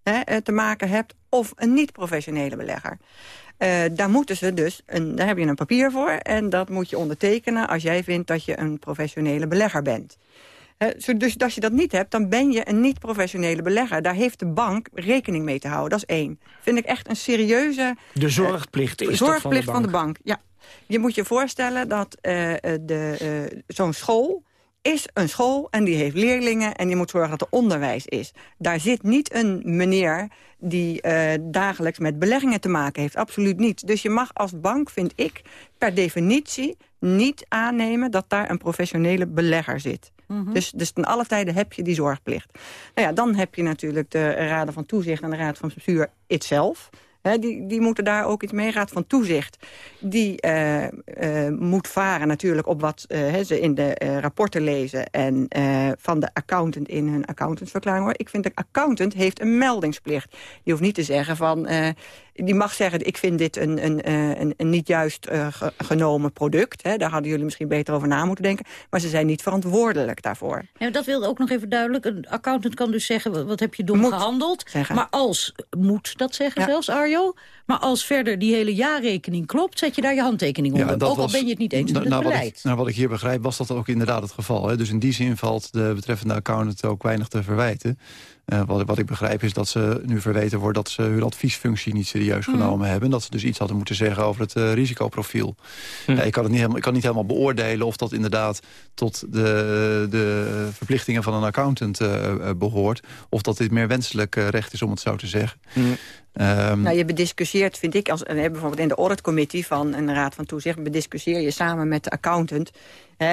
hè, eh, te maken hebt... of een niet-professionele belegger. Uh, daar moeten ze dus, een, daar heb je een papier voor... en dat moet je ondertekenen als jij vindt dat je een professionele belegger bent dus als je dat niet hebt, dan ben je een niet-professionele belegger. Daar heeft de bank rekening mee te houden. Dat is één. Vind ik echt een serieuze... De zorgplicht is zorgplicht van de bank. Van de bank ja. Je moet je voorstellen dat uh, uh, zo'n school is een school en die heeft leerlingen... en die moet zorgen dat er onderwijs is. Daar zit niet een meneer die uh, dagelijks met beleggingen te maken heeft. Absoluut niet. Dus je mag als bank, vind ik, per definitie niet aannemen... dat daar een professionele belegger zit. Mhm. dus, dus ten alle tijden heb je die zorgplicht. Nou ja, dan heb je natuurlijk de Raden van Toezicht en de Raad van Bestuur itself die, die moeten daar ook iets mee. Raad van Toezicht die uh, uh, moet varen natuurlijk op wat uh, ze in de rapporten lezen... en van de accountant in hun accountantsverklaring. Ik vind de accountant heeft een meldingsplicht. Die hoeft niet te zeggen van... die mag zeggen, ik vind dit een, een, een, een niet juist genomen product. Hè. Daar hadden jullie misschien beter over na moeten denken. Maar ze zijn niet verantwoordelijk daarvoor. Ja, dat wilde ook nog even duidelijk. Een accountant kan dus zeggen, wat heb je dom gehandeld? Maar als, moet dat zeggen zelfs, Arjen? Maar als verder die hele jaarrekening klopt, zet je daar je handtekening onder. ook al ben je het niet eens met het nou, beleid. Wat ik, nou, wat ik hier begrijp, was dat ook inderdaad het geval. Hè? Dus in die zin valt de betreffende accountant ook weinig te verwijten. Uh, wat, wat, ik begrijp is dat ze nu verweten wordt... dat ze hun adviesfunctie niet serieus mhm. genomen hebben. En dat ze dus iets hadden moeten zeggen over het uh, risicoprofiel. Mm. ik, kan het niet helemaal, ik kan niet helemaal beoordelen of dat inderdaad... tot de, de verplichtingen van een accountant uh, behoort. Of dat dit meer wenselijk recht is om het zo te zeggen. Mm. Um, nou, je bediscussieert, vind ik, als, we hebben bijvoorbeeld in de auditcommittee van een raad van toezicht, bediscussieer je samen met de accountant hè,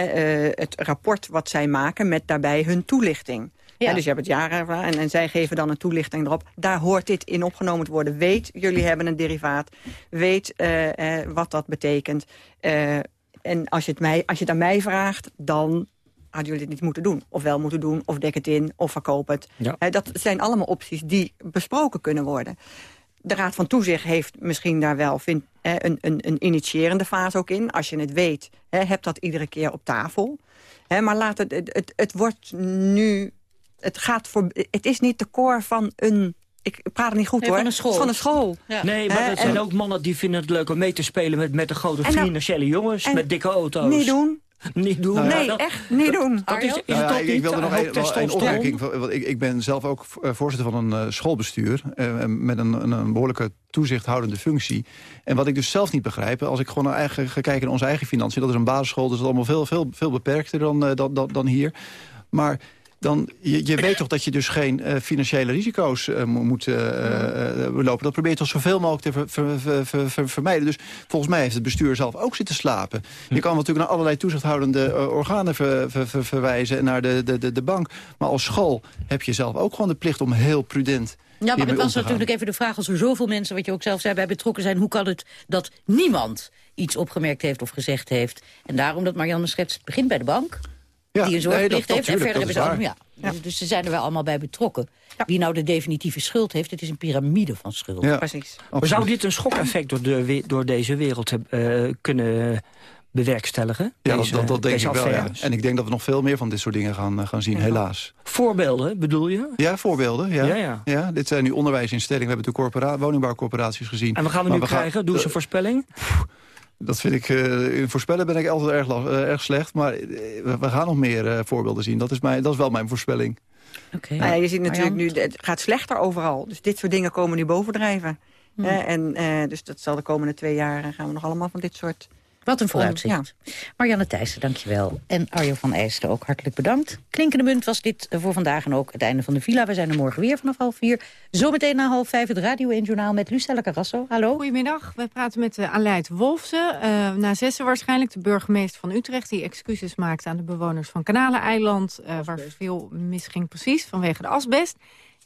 het rapport wat zij maken met daarbij hun toelichting. Ja. dus je hebt het jaar en, en zij geven dan een toelichting erop. Daar hoort dit in opgenomen te worden. Weet, jullie hebben een derivaat. Weet uh, uh, wat dat betekent. Uh, en als je, het mij, als je het aan mij vraagt, dan hadden jullie dit niet moeten doen. Of wel moeten doen, of dek het in, of verkoop het. Ja. dat zijn allemaal opties die besproken kunnen worden. De Raad van Toezicht heeft misschien daar wel vind, een, een, een initiërende fase ook in. Als je het weet, heb dat iedere keer op tafel. maar laat het, het, het wordt nu het, gaat voor, het is niet de core van een ik praat het niet goed hoor. Van een school. Van een school. Nee, maar dat zijn ook mannen die vinden het leuk om mee te spelen met, met de grote nou- financiële jongens, met dikke auto's. Niet doen. Niet doen. Nou nee, echt niet doen. Dat is, is nou ja, ik, wilde nog een, een opmerking. Want ik, ik ben zelf ook eh, voorzitter van een uh, schoolbestuur. Uh, met een, een, een, behoorlijke toezichthoudende functie. En wat ik dus zelf niet begrijp... als ik gewoon naar eigen, ga kijken naar onze eigen financiën... dat is een basisschool, dus dat is allemaal veel, veel, veel beperkter dan, dan, dan, dan hier. Maar dan je, je weet toch dat je dus geen uh, financiële risico's uh, moet uh, lopen. Dat probeer je toch zoveel mogelijk te ver, ver, ver, vermijden. Dus volgens mij heeft het bestuur zelf ook zitten slapen. Hm. Je kan natuurlijk naar allerlei toezichthoudende organen verwijzen... en naar de, de, de, de bank. Maar als school heb je zelf ook gewoon de plicht om heel prudent... Ja, maar het was natuurlijk even de vraag... als er zoveel mensen, wat je ook zelf zei, bij betrokken zijn... hoe kan het dat niemand iets opgemerkt heeft of gezegd heeft? En daarom dat Marianne schetst, begint bij de bank die een zorgplicht heeft. En verder hebben ze allemaal, ja. Dus, dus, ze zijn er wel allemaal bij betrokken. Wie nou de definitieve schuld heeft, het is een piramide van schuld. Ja. Precies. Zou dit een schokeffect door, de, door deze wereld uh, kunnen bewerkstelligen? Ja, deze, dat, dat, denk ik wel, ja. En ik denk dat we nog veel meer van dit soort dingen gaan, eh, gaan zien, helaas. Voorbeelden, bedoel je? Ja, voorbeelden, ja. Ja, ja. dit zijn nu onderwijsinstellingen. We hebben de woningbouwcorporaties gezien. En we gaan we nu krijgen? Doe eens een voorspelling. Dat vind ik, uh, in voorspellen ben ik altijd erg, uh, erg slecht. Maar we, gaan nog meer voorbeelden zien. Dat is, mijn, dat is wel mijn voorspelling. Okay. Nou ja, je ziet natuurlijk nu, het gaat slechter overal. Dus dit soort dingen komen nu bovendrijven. Hmm. en, dus dat zal de komende twee jaar gaan we nog allemaal van dit soort wat een vooruitzicht. Ja. Marianne Thijssen, dankjewel. En Arjo van Eijsten ook hartelijk bedankt. Klinkende munt was dit voor vandaag en ook het einde van de villa. We zijn er morgen weer vanaf half vier. Zometeen na half vijf het Radio 1 Journaal met Lucella Carrasso. Hallo. Goedemiddag. We praten met uh, Aleid Wolfsen. Uh, na zessen waarschijnlijk de burgemeester van Utrecht... die excuses maakt aan de bewoners van Kanaleneiland... Uh, waar veel misging precies vanwege de asbest.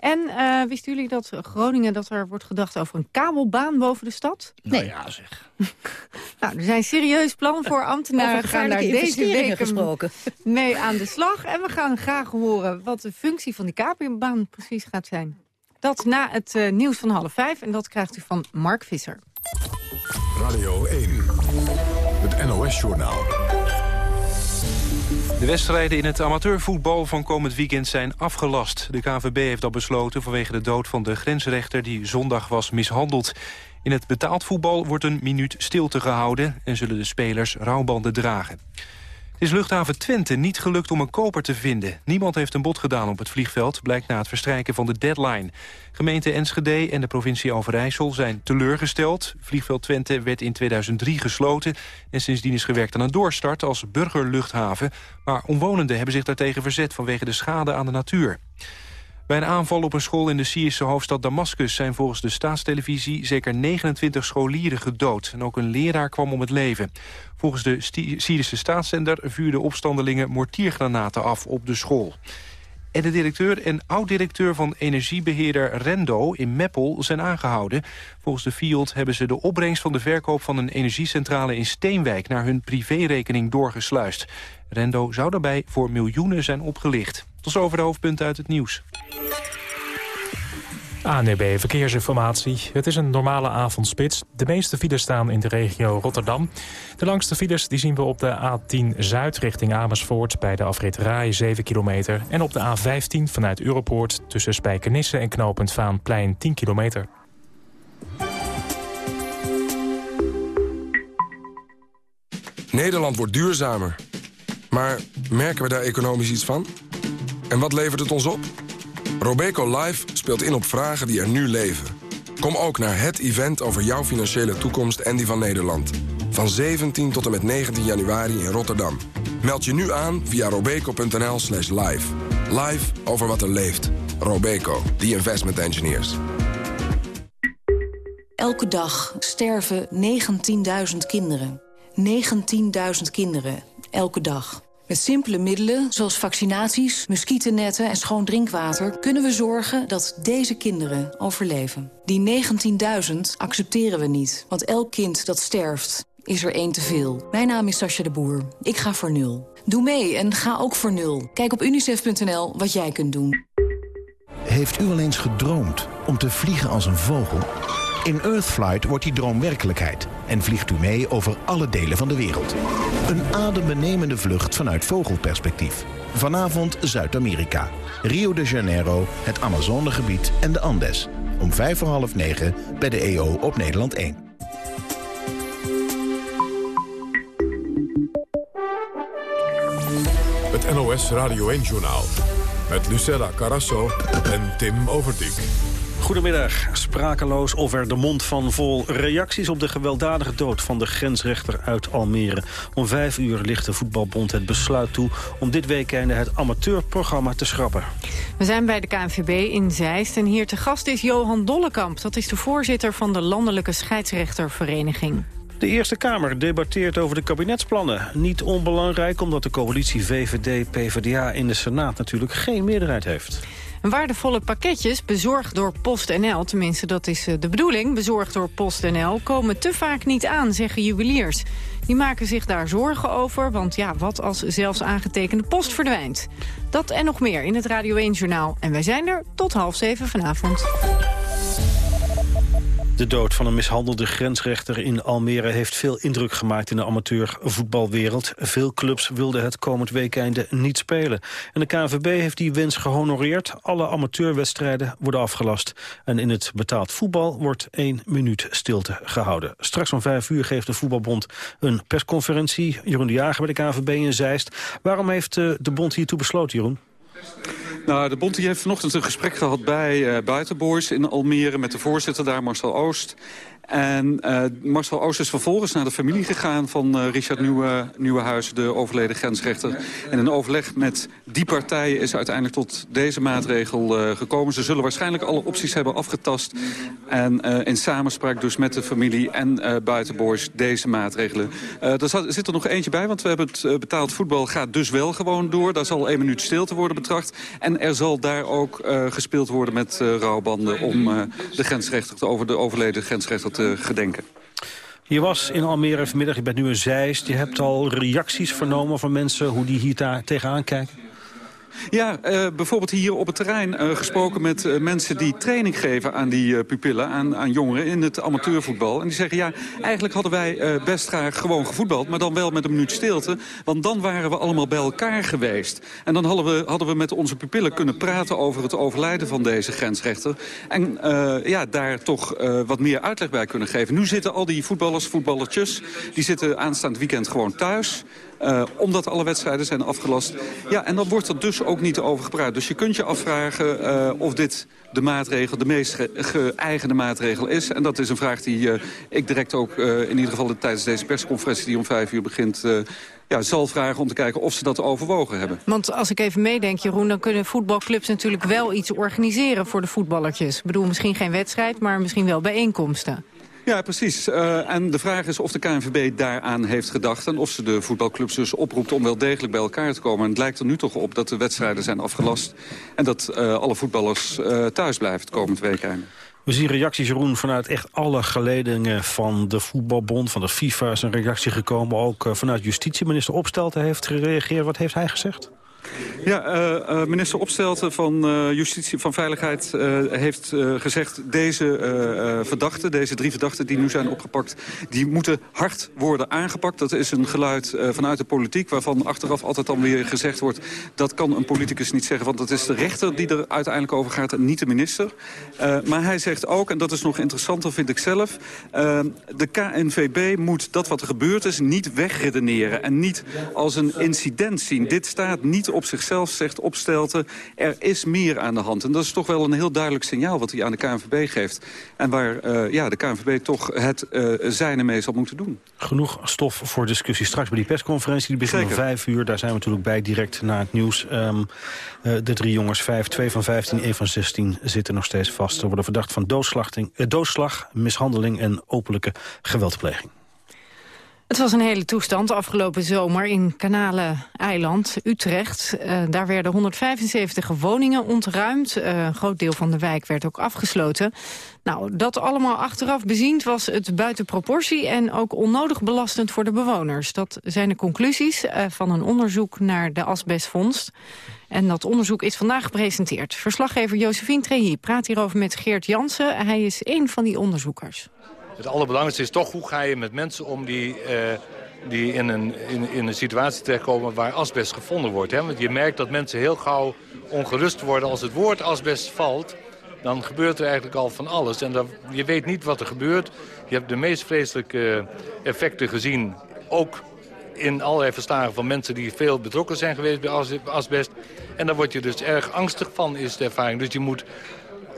En uh, wisten jullie dat Groningen dat er wordt gedacht over een kabelbaan boven de stad? Nee. Nou ja, zeg. nou, er zijn serieus plannen voor ambtenaren gaan daar deze week gesproken. mee aan de slag. En we gaan graag horen wat de functie van die kabelbaan precies gaat zijn. Dat na het uh, nieuws van half vijf. En dat krijgt u van Mark Visser. Radio 1, het NOS-journaal. De wedstrijden in het amateurvoetbal van komend weekend zijn afgelast. De KVB heeft dat besloten vanwege de dood van de grensrechter... die zondag was mishandeld. In het betaald voetbal wordt een minuut stilte gehouden... en zullen de spelers rouwbanden dragen is luchthaven Twente niet gelukt om een koper te vinden. Niemand heeft een bod gedaan op het vliegveld, blijkt na het verstrijken van de deadline. Gemeente Enschede en de provincie Overijssel zijn teleurgesteld. Vliegveld Twente werd in 2003 gesloten en sindsdien is gewerkt aan een doorstart als burgerluchthaven. Maar omwonenden hebben zich daartegen verzet vanwege de schade aan de natuur. Bij een aanval op een school in de Syrische hoofdstad Damascus... zijn volgens de staatstelevisie zeker 29 scholieren gedood. En ook een leraar kwam om het leven. Volgens de Syrische staatszender vuurden opstandelingen mortiergranaten af op de school. En de directeur en oud-directeur van energiebeheerder Rendo in Meppel zijn aangehouden. Volgens de Field hebben ze de opbrengst van de verkoop van een energiecentrale in Steenwijk naar hun privérekening doorgesluist. Rendo zou daarbij voor miljoenen zijn opgelicht. Tot zover de hoofdpunten uit het nieuws. ANB Verkeersinformatie. Het is een normale avondspits. De meeste files staan in de regio Rotterdam. De langste files die zien we op de A10 Zuid richting Amersfoort... bij de afrit Rai 7 kilometer. En op de A15 vanuit Europoort tussen Spijkenisse en knooppunt Vaanplein 10 kilometer. Nederland wordt duurzamer. Maar merken we daar economisch iets van? En wat levert het ons op? Robeco Live speelt in op vragen die er nu leven. Kom ook naar het event over jouw financiële toekomst en die van Nederland. Van 17 tot en met 19 januari in Rotterdam. Meld je nu aan via robeco.nl slash live. Live over wat er leeft. Robeco, the investment engineers. Elke dag sterven 19.000 kinderen. 19.000 kinderen, elke dag. Met simpele middelen, zoals vaccinaties, muggennetten en schoon drinkwater... kunnen we zorgen dat deze kinderen overleven. Die 19.000 accepteren we niet, want elk kind dat sterft is er één te veel. Mijn naam is Sascha de Boer. Ik ga voor nul. Doe mee en ga ook voor nul. Kijk op unicef.nl wat jij kunt doen. Heeft u al eens gedroomd om te vliegen als een vogel? In Earthflight wordt die droom werkelijkheid en vliegt u mee over alle delen van de wereld. Een adembenemende vlucht vanuit vogelperspectief. Vanavond Zuid-Amerika. Rio de Janeiro, het Amazonegebied en de Andes. Om vijf voor half negen bij de EO op Nederland 1. Het NOS Radio 1-journaal. Met Lucella Carasso en Tim Overdijk. Goedemiddag. Sprakeloos of er de mond van vol reacties op de gewelddadige dood van de grensrechter uit Almere. Om vijf uur ligt de voetbalbond het besluit toe om dit weekend het amateurprogramma te schrappen. We zijn bij de KNVB in Zeist en hier te gast is Johan Dollekamp. Dat is de voorzitter van de Landelijke Scheidsrechtervereniging. De Eerste Kamer debatteert over de kabinetsplannen. Niet onbelangrijk omdat de coalitie VVD-PVDA in de Senaat natuurlijk geen meerderheid heeft. Waardevolle pakketjes, bezorgd door PostNL... tenminste, dat is eh, de bedoeling, bezorgd door PostNL... komen te vaak niet aan, zeggen juweliers. Die maken zich daar zorgen over, want ja, wat als zelfs aangetekende post verdwijnt? Dat en nog meer in het Radio 1-journaal. En wij zijn er tot half zeven vanavond. De dood van een mishandelde grensrechter in Almere heeft veel indruk gemaakt in de amateurvoetbalwereld. Veel clubs wilden het komend weekende niet spelen. En de KNVB heeft die wens gehonoreerd. Alle amateurwedstrijden worden afgelast. En in het betaald voetbal wordt één minuut stilte gehouden. Straks om vijf uur geeft de Voetbalbond een persconferentie. Jeroen de Jager bij de KNVB in Zeist. Waarom heeft eh, de bond hiertoe besloten, Jeroen? Nou, de Bond heeft vanochtend een gesprek gehad bij uh, Buitenboys in Almere... met de voorzitter daar, Marcel Oost. En uh, Marcel Oost is vervolgens naar de familie gegaan van uh, Richard Nieuwe, Nieuwenhuis, de overleden grensrechter. En in overleg met die partijen is uiteindelijk tot deze maatregel uh, gekomen. Ze zullen waarschijnlijk alle opties hebben afgetast. En in samenspraak dus met de familie en buitenboors deze maatregelen. er zit er nog eentje bij, want we hebben het betaald voetbal gaat dus wel gewoon door. Daar zal één minuut stilte worden betracht. En er zal daar ook gespeeld worden met rouwbanden om de grensrechter, over de overleden grensrechter te gedenken. Je was in Almere vanmiddag, je bent nu in Zeist. Je hebt al reacties vernomen van mensen hoe die hier tegenaan kijken? Ja, uh, bijvoorbeeld hier op het terrein uh, gesproken met uh, mensen die training geven aan die pupillen, aan, aan, jongeren in het amateurvoetbal. En die zeggen, ja, eigenlijk hadden wij best graag gewoon gevoetbald, maar dan wel met een minuut stilte. Want dan waren we allemaal bij elkaar geweest. En dan hadden we, hadden we met onze pupillen kunnen praten over het overlijden van deze grensrechter. En ja, daar toch wat meer uitleg bij kunnen geven. Nu zitten al die voetballers, voetballertjes, die zitten aanstaand weekend gewoon thuis. Uh, omdat alle wedstrijden zijn afgelast. Ja, en dan wordt er dus ook niet over gepraat. Dus je kunt je afvragen uh, of dit de maatregel, de meest geëigende maatregel is. En dat is een vraag die uh, ik direct ook in ieder geval tijdens deze persconferentie die om vijf uur begint... Ja, zal vragen om te kijken of ze dat overwogen hebben. Want als ik even meedenk, Jeroen, dan kunnen voetbalclubs natuurlijk wel iets organiseren voor de voetballertjes. Ik bedoel, misschien geen wedstrijd, maar misschien wel bijeenkomsten. Ja, precies. Uh, en de vraag is of de KNVB daaraan heeft gedacht... en of ze de voetbalclubs dus oproept om wel degelijk bij elkaar te komen. En het lijkt er nu toch op dat de wedstrijden zijn afgelast... en dat uh, alle voetballers uh, thuis blijven het komend weekend. We zien reacties, Jeroen, vanuit echt alle geledingen van de voetbalbond, van de FIFA is een reactie gekomen. Ook vanuit justitieminister Opstelten heeft gereageerd. Wat heeft hij gezegd? Ja, uh, minister Opstelten van uh, Justitie van Veiligheid heeft gezegd... deze verdachten, deze drie verdachten die nu zijn opgepakt... die moeten hard worden aangepakt. Dat is een geluid vanuit de politiek... waarvan achteraf altijd dan weer gezegd wordt... dat kan een politicus niet zeggen, want dat is de rechter die er uiteindelijk over gaat... en niet de minister. maar hij zegt ook, en dat is nog interessanter vind ik zelf... de KNVB moet dat wat er gebeurd is niet wegredeneren... en niet als een incident zien. Dit staat niet op zichzelf zegt opstelten... er is meer aan de hand. En dat is toch wel een heel duidelijk signaal wat hij aan de KNVB geeft. En waar uh, ja, de KNVB toch het uh, zijne mee zal moeten doen. Genoeg stof voor discussie straks bij die persconferentie. Die begint om vijf uur. Daar zijn we natuurlijk bij direct na het nieuws. Um, uh, de drie jongens, vijf, twee van 15, één van 16, zitten nog steeds vast. Ze worden verdacht van doodslag, mishandeling en openlijke geweldpleging. Het was een hele toestand afgelopen zomer in Kanalen-eiland, Utrecht. Uh, daar werden 175 woningen ontruimd. Uh, een groot deel van de wijk werd ook afgesloten. Nou, dat allemaal achteraf beziend was het buiten proportie... en ook onnodig belastend voor de bewoners. Dat zijn de conclusies uh, van een onderzoek naar de asbestvondst. En dat onderzoek is vandaag gepresenteerd. Verslaggever Josephine Trehi praat hierover met Geert Jansen. Hij is een van die onderzoekers. Het allerbelangrijkste is toch hoe ga je met mensen om die, uh, die in, een, in, in een situatie terechtkomen waar asbest gevonden wordt. Hè? Want je merkt dat mensen heel gauw ongerust worden als het woord asbest valt. Dan gebeurt er eigenlijk al van alles. En dan, je weet niet wat er gebeurt. Je hebt de meest vreselijke effecten gezien. Ook in allerlei verslagen van mensen die veel betrokken zijn geweest bij asbest. En daar word je dus erg angstig van, is de ervaring. Dus je moet,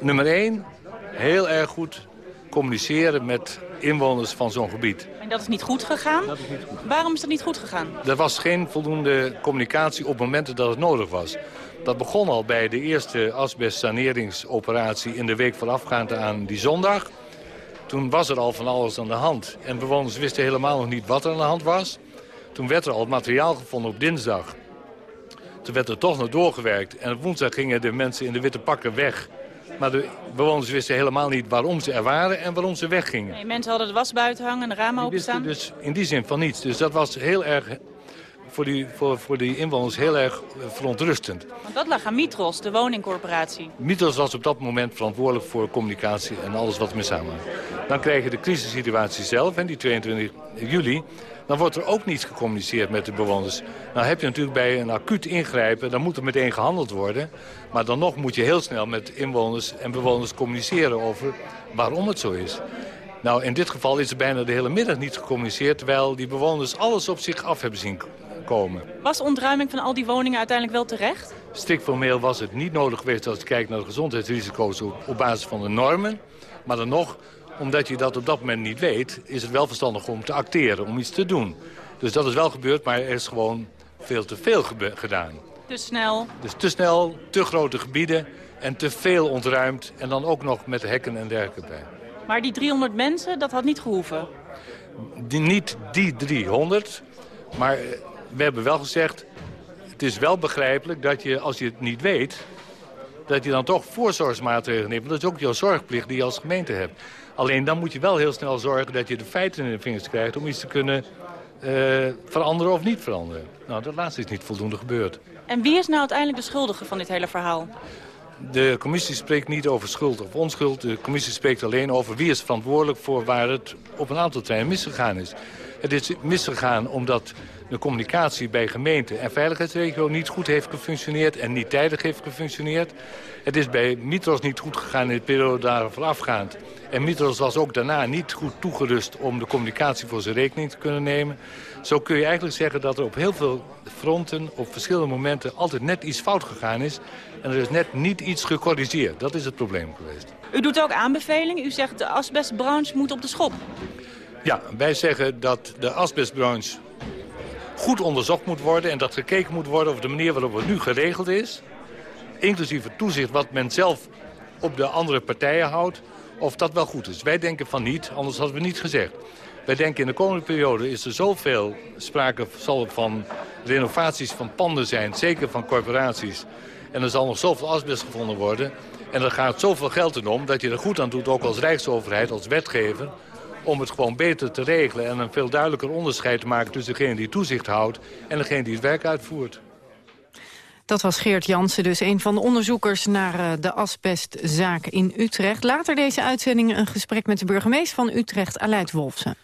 nummer één, heel erg goed communiceren met inwoners van zo'n gebied. En dat is niet goed gegaan? Dat is niet goed. Waarom is dat niet goed gegaan? Er was geen voldoende communicatie op momenten dat het nodig was. Dat begon al bij de eerste asbestsaneringsoperatie in de week voorafgaand aan die zondag. Toen was er al van alles aan de hand. En bewoners wisten helemaal nog niet wat er aan de hand was. Toen werd er al materiaal gevonden op dinsdag. Toen werd er toch nog doorgewerkt. En op woensdag gingen de mensen in de witte pakken weg. Maar de bewoners wisten helemaal niet waarom ze er waren en waarom ze weggingen. Nee, mensen hadden de was buiten hangen en de ramen openstaan. dus in die zin van niets. Dus dat was heel erg voor die, voor, voor die inwoners heel erg verontrustend. Want dat lag aan Mitros, de woningcorporatie. Mitros was op dat moment verantwoordelijk voor communicatie en alles wat ermee samenhangt. Dan krijg je de crisissituatie zelf, en die 22 juli. Dan wordt er ook niet gecommuniceerd met de bewoners. Nou heb je natuurlijk bij een acuut ingrijpen, dan moet er meteen gehandeld worden. Maar dan nog moet je heel snel met inwoners en bewoners communiceren over waarom het zo is. Nou, in dit geval is er bijna de hele middag niet gecommuniceerd... terwijl die bewoners alles op zich af hebben zien komen. Was ontruiming van al die woningen uiteindelijk wel terecht? Strikt formeel was het niet nodig geweest als je kijkt naar de gezondheidsrisico's op, op basis van de normen. Maar dan nog, omdat je dat op dat moment niet weet, is het wel verstandig om te acteren, om iets te doen. Dus dat is wel gebeurd, maar er is gewoon veel te veel gedaan. Te snel? Dus te snel, te grote gebieden en te veel ontruimd. En dan ook nog met hekken en dergelijke bij. Maar die 300 mensen, dat had niet gehoeven? Die, niet die 300, maar eh, we hebben wel gezegd... het is wel begrijpelijk dat je, als je het niet weet... dat je dan toch voorzorgsmaatregelen neemt. Dat is ook jouw zorgplicht die je als gemeente hebt. Alleen dan moet je wel heel snel zorgen dat je de feiten in de vingers krijgt... om iets te kunnen uh, veranderen of niet veranderen. Nou, dat laatste is niet voldoende gebeurd. En wie is nou uiteindelijk de schuldige van dit hele verhaal? De commissie spreekt niet over schuld of onschuld. De commissie spreekt alleen over wie is verantwoordelijk voor waar het op een aantal terreinen misgegaan is. Het is misgegaan omdat de communicatie bij gemeente en veiligheidsregio niet goed heeft gefunctioneerd en niet tijdig heeft gefunctioneerd. Het is bij Mitros niet goed gegaan in de periode daar voorafgaand. En Mitros was ook daarna niet goed toegerust om de communicatie voor zijn rekening te kunnen nemen. Zo kun je eigenlijk zeggen dat er op heel veel fronten, op verschillende momenten, altijd net iets fout gegaan is. En er is net niet iets gecorrigeerd. Dat is het probleem geweest. U doet ook aanbevelingen. U zegt de asbestbranche moet op de schop. Ja, wij zeggen dat de asbestbranche goed onderzocht moet worden... en dat gekeken moet worden of de manier waarop het nu geregeld is... inclusief het toezicht wat men zelf op de andere partijen houdt... of dat wel goed is. Wij denken van niet, anders hadden we niet gezegd. Wij denken in de komende periode is er zoveel sprake zal van renovaties van panden zijn... zeker van corporaties en er zal nog zoveel asbest gevonden worden. En er gaat zoveel geld in om dat je er goed aan doet, ook als Rijksoverheid, als wetgever... om het gewoon beter te regelen en een veel duidelijker onderscheid te maken... tussen degene die toezicht houdt en degene die het werk uitvoert. Dat was Geert Jansen, dus een van de onderzoekers naar uh, de asbestzaak in Utrecht. Later deze uitzending een gesprek met de burgemeester van Utrecht, Aleid Wolfsen.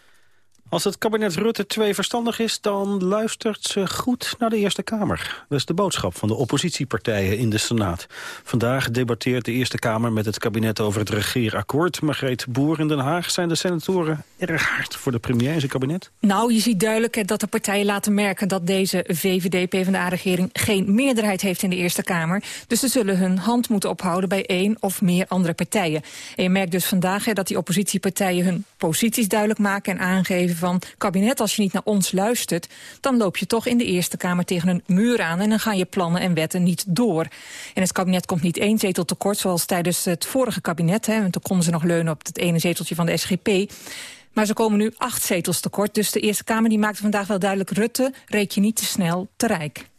Als het kabinet Rutte 2 verstandig is, dan luistert ze goed naar de Eerste Kamer. Dat is de boodschap van de oppositiepartijen in de Senaat. Vandaag debatteert de Eerste Kamer met het kabinet over het regeerakkoord. Margreet Boer in Den Haag. Zijn de senatoren erg hard voor de premier en zijn kabinet? Nou, je ziet duidelijk dat de partijen laten merken dat deze VVD-PVDA-regering geen meerderheid heeft in de Eerste Kamer. Dus ze zullen hun hand moeten ophouden bij één of meer andere partijen. En je merkt dus vandaag dat die oppositiepartijen hun posities duidelijk maken en aangeven van... kabinet, als je niet naar ons luistert... dan loop je toch in de Eerste Kamer tegen een muur aan... en dan gaan je plannen en wetten niet door. En het kabinet komt niet één zetel tekort... zoals tijdens het vorige kabinet. Hè, want toen konden ze nog leunen op het ene zeteltje van de SGP... Maar ze komen nu acht zetels tekort. Dus de Eerste Kamer die maakte vandaag wel duidelijk... Rutte, reek je niet te snel te rijk.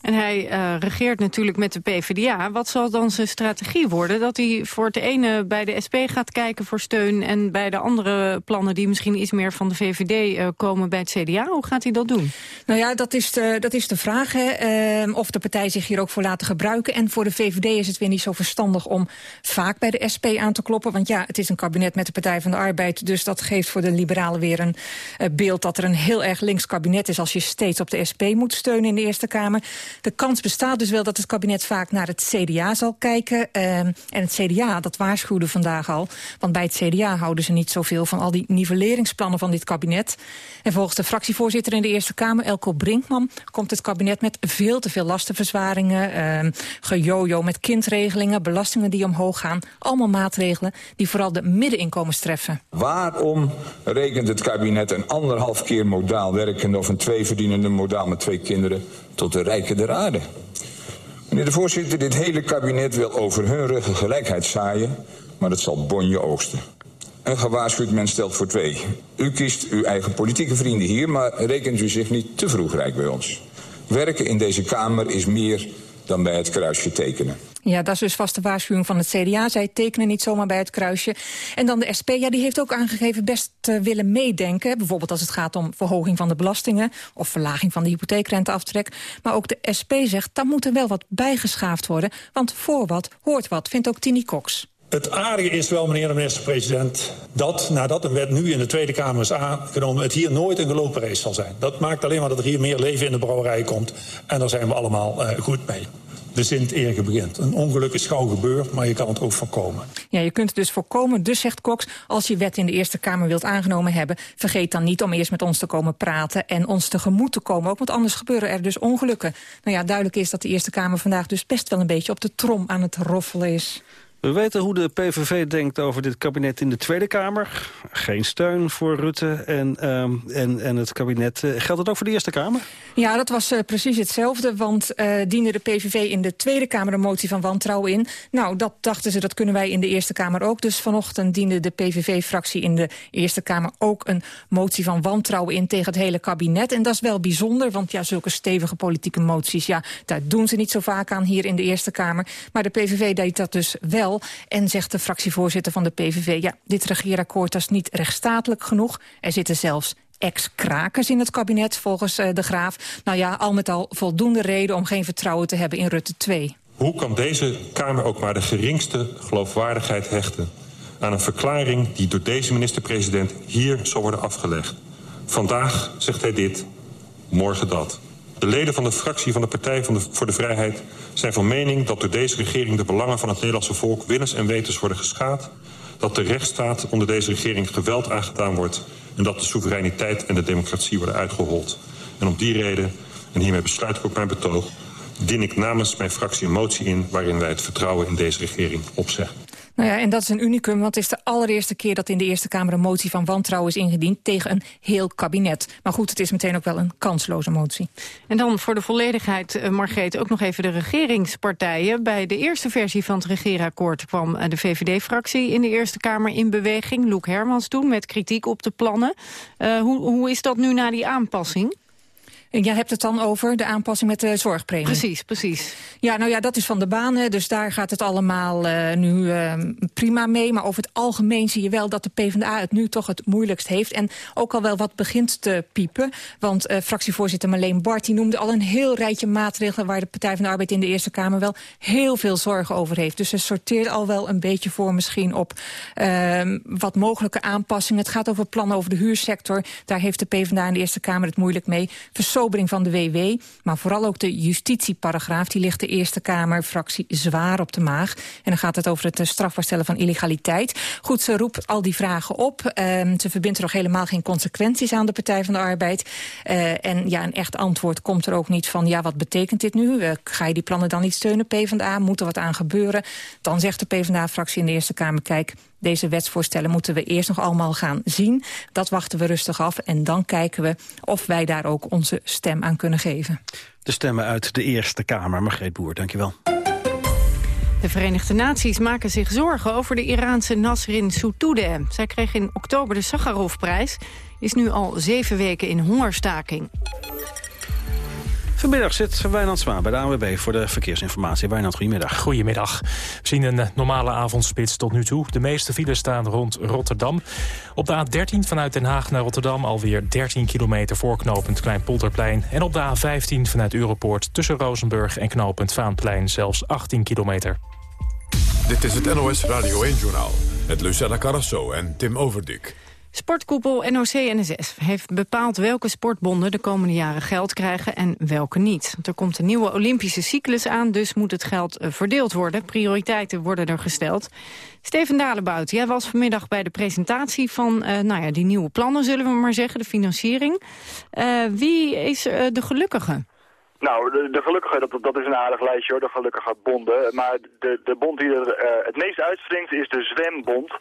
En hij uh, regeert natuurlijk met de PvdA. Wat zal dan zijn strategie worden? Dat hij voor het ene bij de SP gaat kijken voor steun... en bij de andere plannen die misschien iets meer van de VVD eh, komen bij het CDA? Hoe gaat hij dat doen? Nou ja, dat is de, dat is de vraag. Hè. Uh, of de partij zich hier ook voor laten gebruiken. En voor de VVD is het weer niet zo verstandig om vaak bij de SP aan te kloppen. Want ja, het is een kabinet met de Partij van de Arbeid. Dus dat geeft voor de liberalen weer een beeld... dat er een heel erg links kabinet is... als je steeds op de SP moet steunen in de Eerste Kamer. De kans bestaat dus wel dat het kabinet vaak naar het CDA zal kijken. Uh, en het CDA, dat waarschuwde vandaag al. Want bij het CDA houden ze niet zoveel van al die nivelleringsplannen van dit kabinet. En volgens de fractievoorzitter in de Eerste Kamer, Elko Brinkman... komt het kabinet met veel te veel lastenverzwaringen... Uh, gejojo met kindregelingen, belastingen die omhoog gaan. Allemaal maatregelen die vooral de middeninkomens treffen. Waarom rekent het kabinet een anderhalf keer modaal werkende... of een tweeverdienende modaal met twee kinderen tot de rijken Meneer de voorzitter, dit hele kabinet wil over hun ruggen gelijkheid zaaien, maar het zal bonje oogsten. Een gewaarschuwd mens stelt voor twee. U kiest uw eigen politieke vrienden hier, maar rekent u zich niet te vroeg rijk bij ons. Werken in deze Kamer is meer dan bij het kruisje tekenen. Ja, dat is dus vast de waarschuwing van het CDA. Zij tekenen niet zomaar bij het kruisje. En dan de SP, ja, die heeft ook aangegeven best te willen meedenken. Bijvoorbeeld als het gaat om verhoging van de belastingen... of verlaging van de hypotheekrenteaftrek. Maar ook de SP zegt, daar moet er wel wat bijgeschaafd worden. Want voor wat hoort wat, vindt ook Tini Cox. Het aardige is wel, meneer de minister-president... dat nadat een wet nu in de Tweede Kamer is aangenomen... het hier nooit een gelopen race zal zijn. Dat maakt alleen maar dat er hier meer leven in de brouwerij komt. En daar zijn we allemaal uh, goed mee de Sint Erike begint. Een ongeluk is gauw gebeurd, maar je kan het ook voorkomen. Ja, je kunt het dus voorkomen. Dus zegt Cox, als je wet in de Eerste Kamer wilt aangenomen hebben... vergeet dan niet om eerst met ons te komen praten en ons tegemoet te komen. Ook, want anders gebeuren er dus ongelukken. Nou ja, duidelijk is dat de Eerste Kamer vandaag dus best wel een beetje op de trom aan het roffelen is. We weten hoe de PVV denkt over dit kabinet in de Tweede Kamer. Geen steun voor Rutte en, ehm, en, en het kabinet. Uh, geldt dat ook voor de Eerste Kamer? Ja, dat was uh, precies hetzelfde. Want uh, diende de PVV in de Tweede Kamer een motie van wantrouwen in. Nou, dat dachten ze, dat kunnen wij in de Eerste Kamer ook. Dus vanochtend diende de PVV-fractie in de Eerste Kamer ook een motie van wantrouwen in tegen het hele kabinet. En dat is wel bijzonder, want ja, zulke stevige politieke moties, ja, daar doen ze niet zo vaak aan hier in de Eerste Kamer. Maar de PVV deed dat dus wel. En zegt de fractievoorzitter van de PVV... ja, dit regeerakkoord is niet rechtsstatelijk genoeg. Er zitten zelfs ex-krakers in het kabinet, volgens uh, de Graaf. Nou ja, al met al voldoende reden om geen vertrouwen te hebben in Rutte 2. Hoe kan deze Kamer ook maar de geringste geloofwaardigheid hechten... aan een verklaring die door deze minister-president hier zal worden afgelegd? Vandaag zegt hij dit, morgen dat. De leden van de fractie van de Partij van de, voor de Vrijheid zijn van mening dat door deze regering de belangen van het Nederlandse volk willens en wetens worden geschaad, dat de rechtsstaat onder deze regering geweld aangedaan wordt en dat de soevereiniteit en de democratie worden uitgehold. En om die reden, en hiermee besluit ik ook mijn betoog, dien ik namens mijn fractie een motie in waarin wij het vertrouwen in deze regering opzeggen. Nou ja, en dat is een unicum, want het is de allereerste keer... dat in de Eerste Kamer een motie van wantrouwen is ingediend... tegen een heel kabinet. Maar goed, het is meteen ook wel een kansloze motie. En dan voor de volledigheid, uh, Margreet, ook nog even de regeringspartijen. Bij de eerste versie van het regeerakkoord kwam uh, de VVD-fractie... in de Eerste Kamer in beweging. Loek Hermans toen, met kritiek op de plannen. Uh, hoe, hoe is dat nu na die aanpassing? Jij hebt het dan over de aanpassing met de zorgpremie. Precies, precies. Ja, nou ja, dat is van de baan. Hè, dus daar gaat het allemaal uh, nu uh, prima mee. Maar over het algemeen zie je wel dat de PvdA het nu toch het moeilijkst heeft. En ook al wel wat begint te piepen. Want uh, fractievoorzitter Marleen Bart die noemde al een heel rijtje maatregelen... waar de Partij van de Arbeid in de Eerste Kamer wel heel veel zorgen over heeft. Dus ze sorteert al wel een beetje voor misschien op ehm, wat mogelijke aanpassingen. Het gaat over plannen over de huursector. Daar heeft de PvdA in de Eerste Kamer het moeilijk mee. Versobering van de WW. Maar vooral ook de justitieparagraaf. Die ligt de Eerste Kamerfractie zwaar op de maag. En dan gaat het over het eh, strafbaar stellen van illegaliteit. Goed, ze roept al die vragen op. Uh, ze verbindt er ook helemaal geen consequenties aan de Partij van de Arbeid. Uh, en ja, een echt antwoord komt er ook niet van... ja, wat betekent dit nu? Uh, ga je die plannen dan niet steunen, PvdA? Moet er wat aan gebeuren? Dan zegt de PvdA-fractie in de Eerste Kamer... kijk, deze wetsvoorstellen moeten we eerst nog allemaal gaan zien. Dat wachten we rustig af en dan kijken we of wij daar ook onze stem aan kunnen geven. De stemmen uit de Eerste Kamer. Margreet Boer, dankjewel. De Verenigde Naties maken zich zorgen over de Iraanse Nasrin Sotoudeh. Zij kreeg in oktober de Sakharovprijs, is nu al zeven weken in hongerstaking. Vanmiddag zit Wijnand Zwaan bij de ANWB voor de verkeersinformatie. Wijnand, goedemiddag. Goedemiddag. We zien een normale avondspits tot nu toe. De meeste files staan rond Rotterdam. Op de A13 vanuit Den Haag naar Rotterdam alweer 13 kilometer voorknopend Kleinpolderplein. En op de A15 vanuit Europoort tussen Rozenburg en knooppunt Vaanplein zelfs 18 kilometer. Dit is het NOS Radio 1-journaal met Lucella Carrasso en Tim Overdik. Sportkoepel NOC-NSF heeft bepaald welke sportbonden de komende jaren geld krijgen en welke niet. Er komt een nieuwe Olympische cyclus aan, dus moet het geld eh, verdeeld worden. Prioriteiten worden er gesteld. Steven Dalebout, jij was vanmiddag bij de presentatie van uh, nou ja, die nieuwe plannen, zullen we maar zeggen, de financiering. Uh, wie is de gelukkige? Nou, de, de gelukkige, dat, dat is een aardig lijstje hoor, de gelukkige bonden. Maar de, de bond die er uh, het meest uitspringt is de zwembond.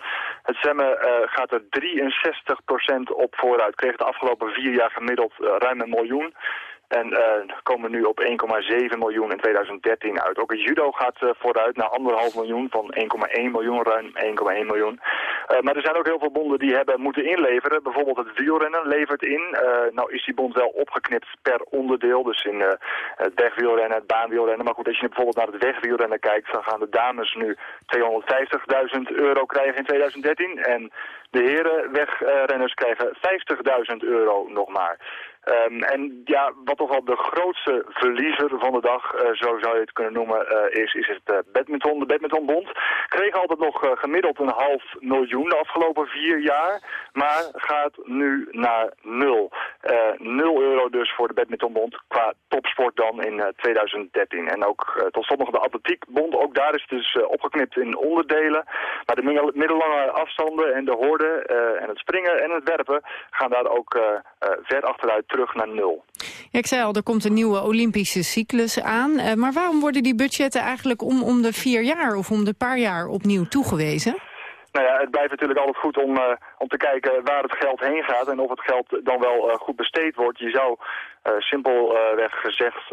Het zwemmen uh, gaat er 63% op vooruit. Kreeg de afgelopen vier jaar gemiddeld uh, ruim een miljoen. En uh, komen nu op 1,7 miljoen in 2013 uit. Ook het judo gaat uh, vooruit naar anderhalf miljoen van 1,1 miljoen, ruim 1,1 miljoen. maar er zijn ook heel veel bonden die hebben moeten inleveren. Bijvoorbeeld het wielrennen levert in. nou is die bond wel opgeknipt per onderdeel. Dus in het wegwielrennen, het baanwielrennen. Maar goed, als je bijvoorbeeld naar het wegwielrennen kijkt... dan gaan de dames nu 250.000 euro krijgen in 2013. En de heren wegrenners krijgen 50.000 euro nog maar. Um, en ja, wat toch wel de grootste verliezer van de dag, uh, zo zou je het kunnen noemen, uh, is, is het uh, badminton. De badmintonbond kreeg altijd nog gemiddeld een half miljoen de afgelopen vier jaar, maar gaat nu naar nul. nul euro dus voor de badmintonbond qua topsport dan in 2013. En ook tot nog de atletiekbond, ook daar is het dus opgeknipt in onderdelen. Maar de middellange afstanden en de horden en het springen en het werpen gaan daar ook ver achteruit terug naar nul. Ja, ik zei al, er komt een nieuwe Olympische cyclus aan. Uh, maar waarom worden die budgetten eigenlijk om, om de vier jaar of om de paar jaar opnieuw toegewezen? Nou ja, het blijft natuurlijk altijd goed om, uh, om te kijken waar het geld heen gaat en of het geld dan wel uh, goed besteed wordt. Je zou simpelweg gezegd,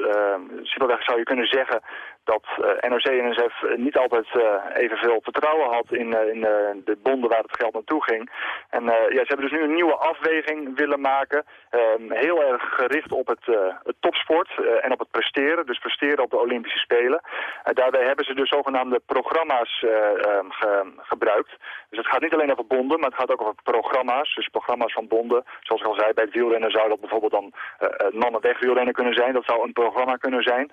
simpelweg zou je kunnen zeggen dat uh, NOC en NSF niet altijd evenveel vertrouwen had in, in de bonden waar het geld naartoe ging. En ja, ze hebben dus nu een nieuwe afweging willen maken. Ehm, heel erg gericht op het, het topsport en op het presteren. Dus presteren op de Olympische Spelen. daarbij hebben ze dus zogenaamde programma's ehm, ge gebruikt. Dus het gaat niet alleen over bonden, maar het gaat ook over programma's. Dus programma's van bonden. Zoals ik al zei, bij het wielrennen zou dat bijvoorbeeld dan mannen wegwielrennen kunnen zijn. Dat zou een programma kunnen zijn.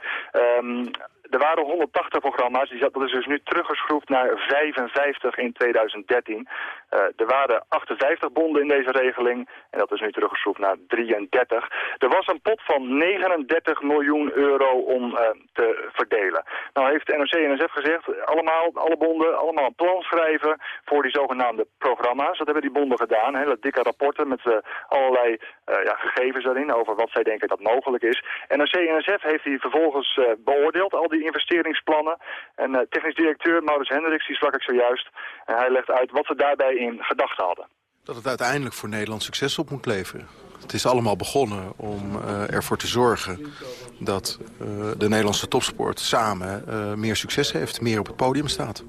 Um, er waren 180 programma's, die dat is dus nu teruggeschroefd naar 55 in 2013. Eh, er waren 58 bonden in deze regeling en dat is nu teruggeschroefd naar 33. Er was een pot van 39 miljoen euro om uh, te verdelen. Nou heeft NOC-NSF gezegd, allemaal, alle bonden, allemaal een plan schrijven voor die zogenaamde programma's. Dat hebben die bonden gedaan, hele dikke rapporten met uh, allerlei ja, gegevens daarin over wat zij denken dat mogelijk is. NOC-NSF heeft die vervolgens beoordeeld, al die investeringsplannen. En technisch directeur Maurits Hendricks, die sprak ik zojuist. En hij legt uit wat ze daarbij in gedachten hadden. Dat het uiteindelijk voor Nederland succes op moet leveren. Het is allemaal begonnen om uh, ervoor te zorgen dat uh, de Nederlandse topsport samen uh, meer succes heeft, meer op het podium staat.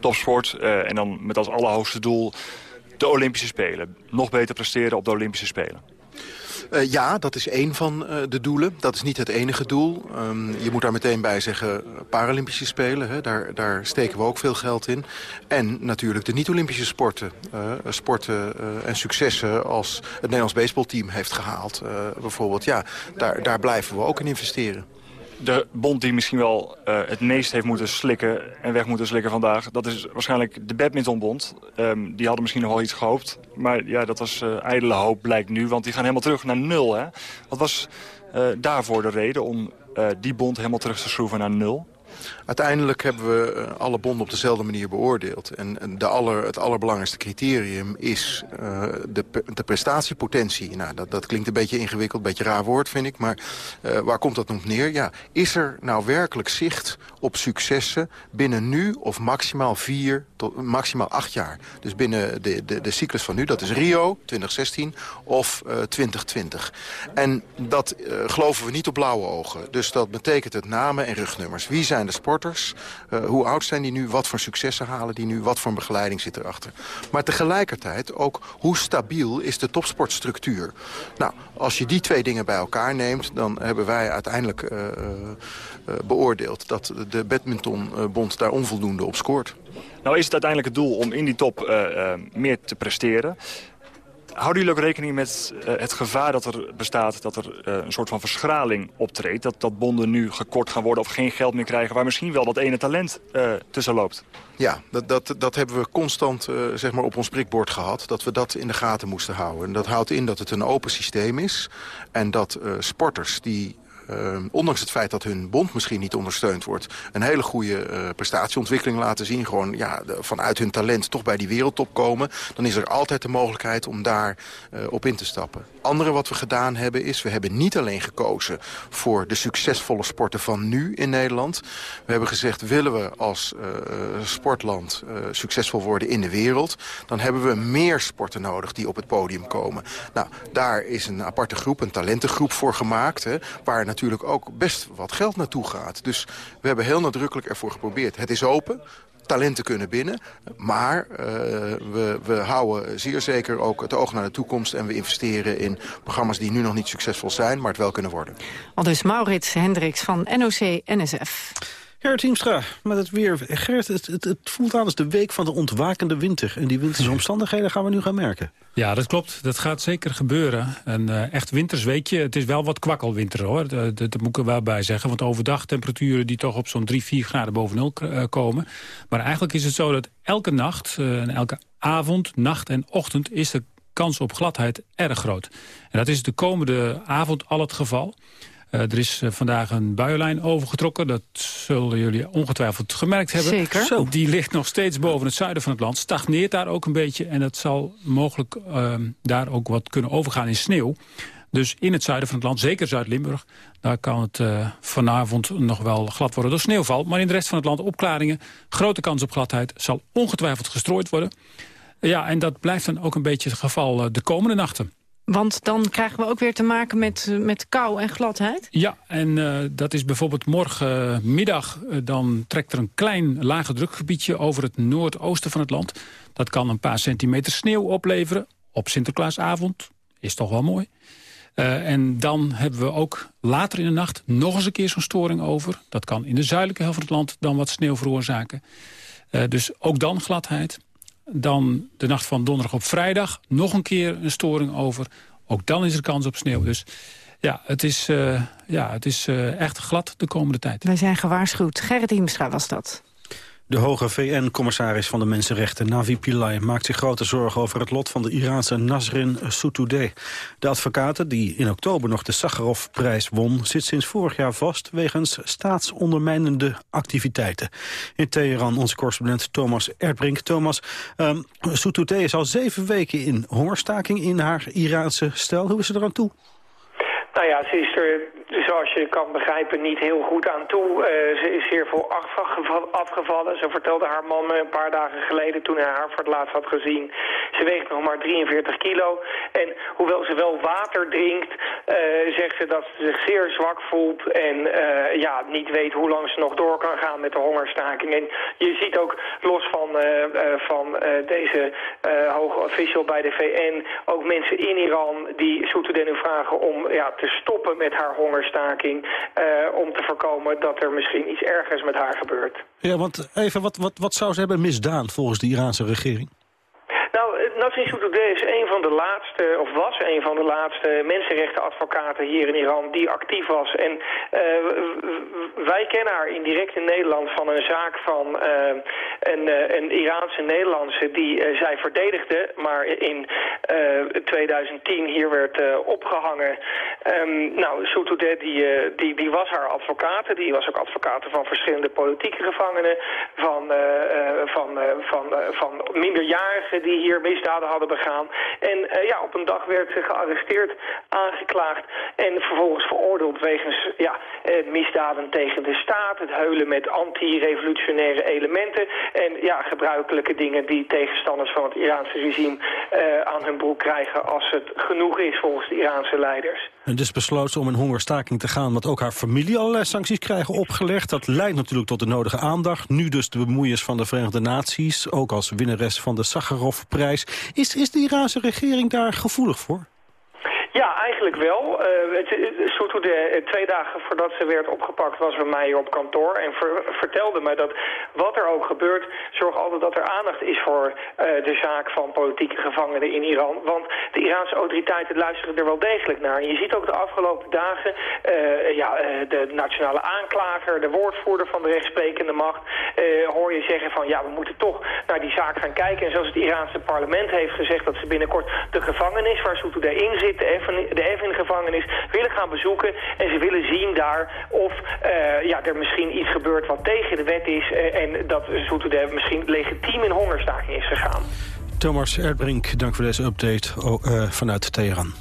Topsport en dan met als allerhoogste doel de Olympische Spelen. Nog beter presteren op de Olympische Spelen. Uh, ja, dat is één van uh, de doelen. Dat is niet het enige doel. Um, je moet daar meteen bij zeggen Paralympische Spelen. Hè. Daar, daar steken we ook veel geld in. En natuurlijk de niet-Olympische sporten. Sporten en successen als het Nederlands baseballteam heeft gehaald. bijvoorbeeld, ja, daar, daar blijven we ook in investeren de bond die misschien wel uh, het meest heeft moeten slikken en weg moeten slikken vandaag... dat is waarschijnlijk de badmintonbond. Um, die hadden misschien nog wel iets gehoopt. Maar ja, dat was uh, ijdele hoop blijkt nu, want die gaan helemaal terug naar nul. Hè? Wat was uh, daarvoor de reden om die bond helemaal terug te schroeven naar nul? Uiteindelijk hebben we eh, alle bonden op dezelfde manier beoordeeld. En de aller, het allerbelangrijkste criterium is uh, de, de prestatiepotentie. Nou, dat, dat klinkt een beetje ingewikkeld, een beetje raar woord vind ik. Maar uh, waar komt dat nog neer? Ja, is er nou werkelijk zicht op successen binnen nu of maximaal vier tot maximaal acht jaar? Dus binnen de, de, de cyclus van nu, dat is Rio 2016 of uh, 2020. En dat geloven we niet op blauwe ogen. Dus dat betekent het namen en rugnummers. Wie zijn de sporters? Uh, hoe oud zijn die nu? Wat voor successen halen die nu? Wat voor begeleiding zit erachter? Maar tegelijkertijd ook hoe stabiel is de topsportstructuur? Nou, als je die twee dingen bij elkaar neemt... dan hebben wij uiteindelijk uh, uh, beoordeeld... dat de badmintonbond daar onvoldoende op scoort. Nou is het uiteindelijk het doel om in die top meer te presteren. Houden jullie ook rekening met uh, het gevaar dat er bestaat... dat er uh, een soort van verschraling optreedt? Dat, dat bonden nu gekort gaan worden of geen geld meer krijgen... waar misschien wel dat ene talent uh, tussen loopt? Ja, dat, dat, dat hebben we constant zeg maar op ons prikbord gehad. Dat we dat in de gaten moesten houden. En dat houdt in dat het een open systeem is. En dat sporters die uh, ondanks het feit dat hun bond misschien niet ondersteund wordt... een hele goede uh, prestatieontwikkeling laten zien. Gewoon ja, vanuit hun talent toch bij die wereldtop komen. Dan is er altijd de mogelijkheid om daar uh, op in te stappen. Andere wat we gedaan hebben is... we hebben niet alleen gekozen voor de succesvolle sporten van nu in Nederland. We hebben gezegd, willen we als sportland succesvol worden in de wereld... dan hebben we meer sporten nodig die op het podium komen. Nou, daar is een aparte groep, een talentengroep voor gemaakt... Hè, waar natuurlijk ook best wat geld naartoe gaat. Dus we hebben heel nadrukkelijk ervoor geprobeerd. Het is open. talenten kunnen binnen. Maar we, we houden zeer zeker ook het oog naar de toekomst... en we investeren in programma's die nu nog niet succesvol zijn... maar het wel kunnen worden. Al dus Maurits Hendricks van NOC-NSF. Gert Hiemstra, met het weer. Het, het, het, voelt aan als de week van de ontwakende winter. En die winterse omstandigheden gaan we nu gaan merken. Ja, dat klopt. Dat gaat zeker gebeuren. Een uh, echt winters weekje. Het is wel wat kwakkelwinter hoor. Dat, dat, moet ik er wel bij zeggen. Want overdag temperaturen die toch op zo'n 3, 4 graden boven nul uh, komen. Maar eigenlijk is het zo dat elke nacht, uh, en elke avond, nacht en ochtend... is de kans op gladheid erg groot. En dat is de komende avond al het geval. Uh, er is uh, vandaag een buienlijn overgetrokken. Dat zullen jullie ongetwijfeld gemerkt hebben. Zeker. Zo. Die ligt nog steeds boven het zuiden van het land. Stagneert daar ook een beetje. En dat zal mogelijk uh, daar ook wat kunnen overgaan in sneeuw. Dus in het zuiden van het land, zeker Zuid-Limburg... daar kan het uh, vanavond nog wel glad worden door sneeuwval. Maar in de rest van het land opklaringen. Grote kans op gladheid zal ongetwijfeld gestrooid worden. Ja, en dat blijft dan ook een beetje het geval uh, de komende nachten. Want dan krijgen we ook weer te maken met, met kou en gladheid? Ja, en uh, dat is bijvoorbeeld morgenmiddag. Uh, dan trekt er een klein lage drukgebiedje over het noordoosten van het land. Dat kan een paar centimeter sneeuw opleveren. Op Sinterklaasavond is toch wel mooi. En dan hebben we ook later in de nacht nog eens een keer zo'n storing over. Dat kan in de zuidelijke helft van het land dan wat sneeuw veroorzaken. dus ook dan gladheid. Dan de nacht van donderdag op vrijdag nog een keer een storing over. Ook dan is er kans op sneeuw. Dus ja, het is, uh, ja, het is uh, echt glad de komende tijd. Wij zijn gewaarschuwd. Gerrit Hiemstra was dat. De hoge VN-commissaris van de Mensenrechten, Navi Pillay... maakt zich grote zorgen over het lot van de Iraanse Nasrin Sotoudeh. De advocate, die in oktober nog de Sakharov-prijs won... zit sinds vorig jaar vast wegens staatsondermijnende activiteiten. In Teheran onze correspondent Thomas Erdbrink. Thomas, um, Sotoudeh is al zeven weken in hongerstaking in haar Iraanse stel. Hoe is ze eraan toe? Nou ja, ze is er zoals je kan begrijpen, niet heel goed aan toe. Uh, ze is zeer veel afgevallen. Ze vertelde haar man me een paar dagen geleden toen hij haar voor het laatst had gezien. Ze weegt nog maar 43 kilo. En hoewel ze wel water drinkt, uh, zegt ze dat ze zich zeer zwak voelt. En ja, niet weet hoe lang ze nog door kan gaan met de hongerstaking. En je ziet ook, los van, van deze hoge official bij de VN, ook mensen in Iran die Soetudenu vragen om ja, te stoppen met haar honger Uh, om te voorkomen dat er misschien iets ergers met haar gebeurt. Ja, want even, wat, wat, wat zou ze hebben misdaan volgens de Iraanse regering? Nou, Nasrin Sotoudeh is een van de laatste, of was een van de laatste mensenrechtenadvocaten hier in Iran die actief was. En uh, wij kennen haar indirect in Nederland van een zaak van uh, een, uh, een Iraanse Nederlandse die zij verdedigde, maar in 2010 hier werd opgehangen. Um, nou, Sotoudeh die, die, die was haar advocaat, die was ook advocaat van verschillende politieke gevangenen, van, van, van, van minderjarigen die hier misdaden hadden begaan. En ja, op een dag werd ze gearresteerd, aangeklaagd en vervolgens veroordeeld wegens ja, misdaden tegen de staat, het heulen met anti-revolutionaire elementen en ja, gebruikelijke dingen die tegenstanders van het Iraanse regime uh, aan hun broek krijgen als het genoeg is volgens de Iraanse leiders. En dus besloot ze om een hongerstaking te gaan, want ook haar familie allerlei sancties krijgen opgelegd. Dat leidt natuurlijk tot de nodige aandacht. Nu dus de bemoeiers van de Verenigde Naties, ook als winnares van de Sakharov-prijs. Is, is de Iraanse regering daar gevoelig voor? Ja, eigenlijk wel. Uh, het, Sotoudeh, twee dagen voordat ze werd opgepakt, was bij mij hier op kantoor en ver, vertelde me dat wat er ook gebeurt, zorg altijd dat er aandacht is voor uh, de zaak van politieke gevangenen in Iran. Want de Iraanse autoriteiten luisteren er wel degelijk naar. En je ziet ook de afgelopen dagen ja, de nationale aanklager, de woordvoerder van de rechtsprekende macht, hoor je zeggen van ja, we moeten toch naar die zaak gaan kijken. En zoals het Iraanse parlement heeft gezegd dat ze binnenkort de gevangenis waar Sotoudeh in zit, de Evin-gevangenis, willen gaan bezoeken. En ze willen zien daar of uh, ja, er misschien iets gebeurt wat tegen de wet is. Uh, en dat Soetoudeh misschien legitiem in hongerstaking is gegaan. Thomas Erdbrink, dank voor deze update uh, vanuit Teheran.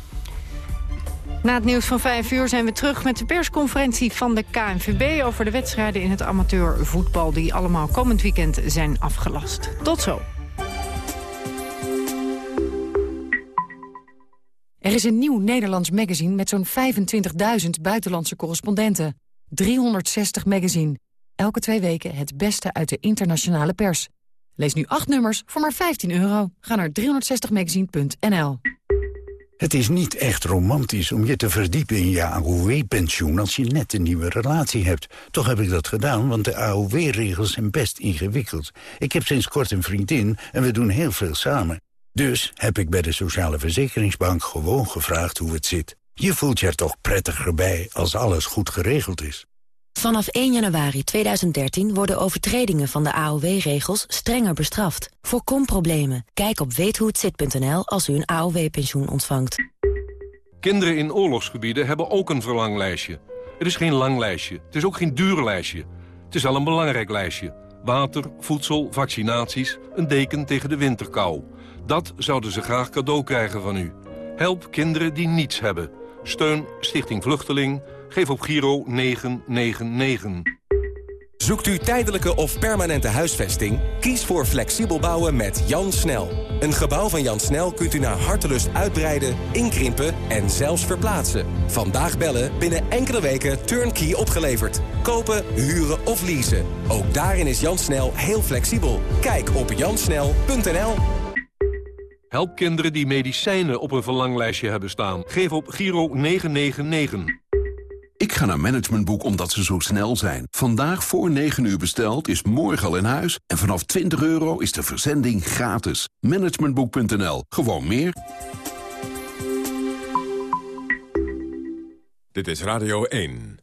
Na het nieuws van 5 uur zijn we terug met de persconferentie van de KNVB... over de wedstrijden in het amateurvoetbal... die allemaal komend weekend zijn afgelast. Tot zo. Er is een nieuw Nederlands magazine met zo'n 25.000 buitenlandse correspondenten. 360 magazine. Elke twee weken het beste uit de internationale pers. Lees nu acht nummers voor maar 15 euro. Ga naar 360magazine.nl. Het is niet echt romantisch om je te verdiepen in je AOW-pensioen... als je net een nieuwe relatie hebt. Toch heb ik dat gedaan, want de AOW-regels zijn best ingewikkeld. Ik heb sinds kort een vriendin en we doen heel veel samen. Dus heb ik bij de Sociale Verzekeringsbank gewoon gevraagd hoe het zit. Je voelt je er toch prettiger bij als alles goed geregeld is. Vanaf 1 januari 2013 worden overtredingen van de AOW-regels strenger bestraft. Voorkom problemen. Kijk op weethohetzit.nl als u een AOW-pensioen ontvangt. Kinderen in oorlogsgebieden hebben ook een verlanglijstje. Het is geen lang lijstje. Het is ook geen duur lijstje. Het is al een belangrijk lijstje. Water, voedsel, vaccinaties, een deken tegen de winterkou. Dat zouden ze graag cadeau krijgen van u. Help kinderen die niets hebben. Steun Stichting Vluchteling Geef op Giro 999. Zoekt u tijdelijke of permanente huisvesting? Kies voor flexibel bouwen met Jan Snel. Een gebouw van Jan Snel kunt u naar hartelust uitbreiden, inkrimpen en zelfs verplaatsen. Vandaag bellen, binnen enkele weken turnkey opgeleverd. Kopen, huren of leasen. Ook daarin is Jan Snel heel flexibel. Kijk op jansnel.nl. Help kinderen die medicijnen op een verlanglijstje hebben staan. Geef op Giro 999. Ik ga naar Managementboek omdat ze zo snel zijn. Vandaag voor 9 uur besteld is morgen al in huis. En vanaf 20 euro is de verzending gratis. Managementboek.nl. Gewoon meer. Dit is Radio 1.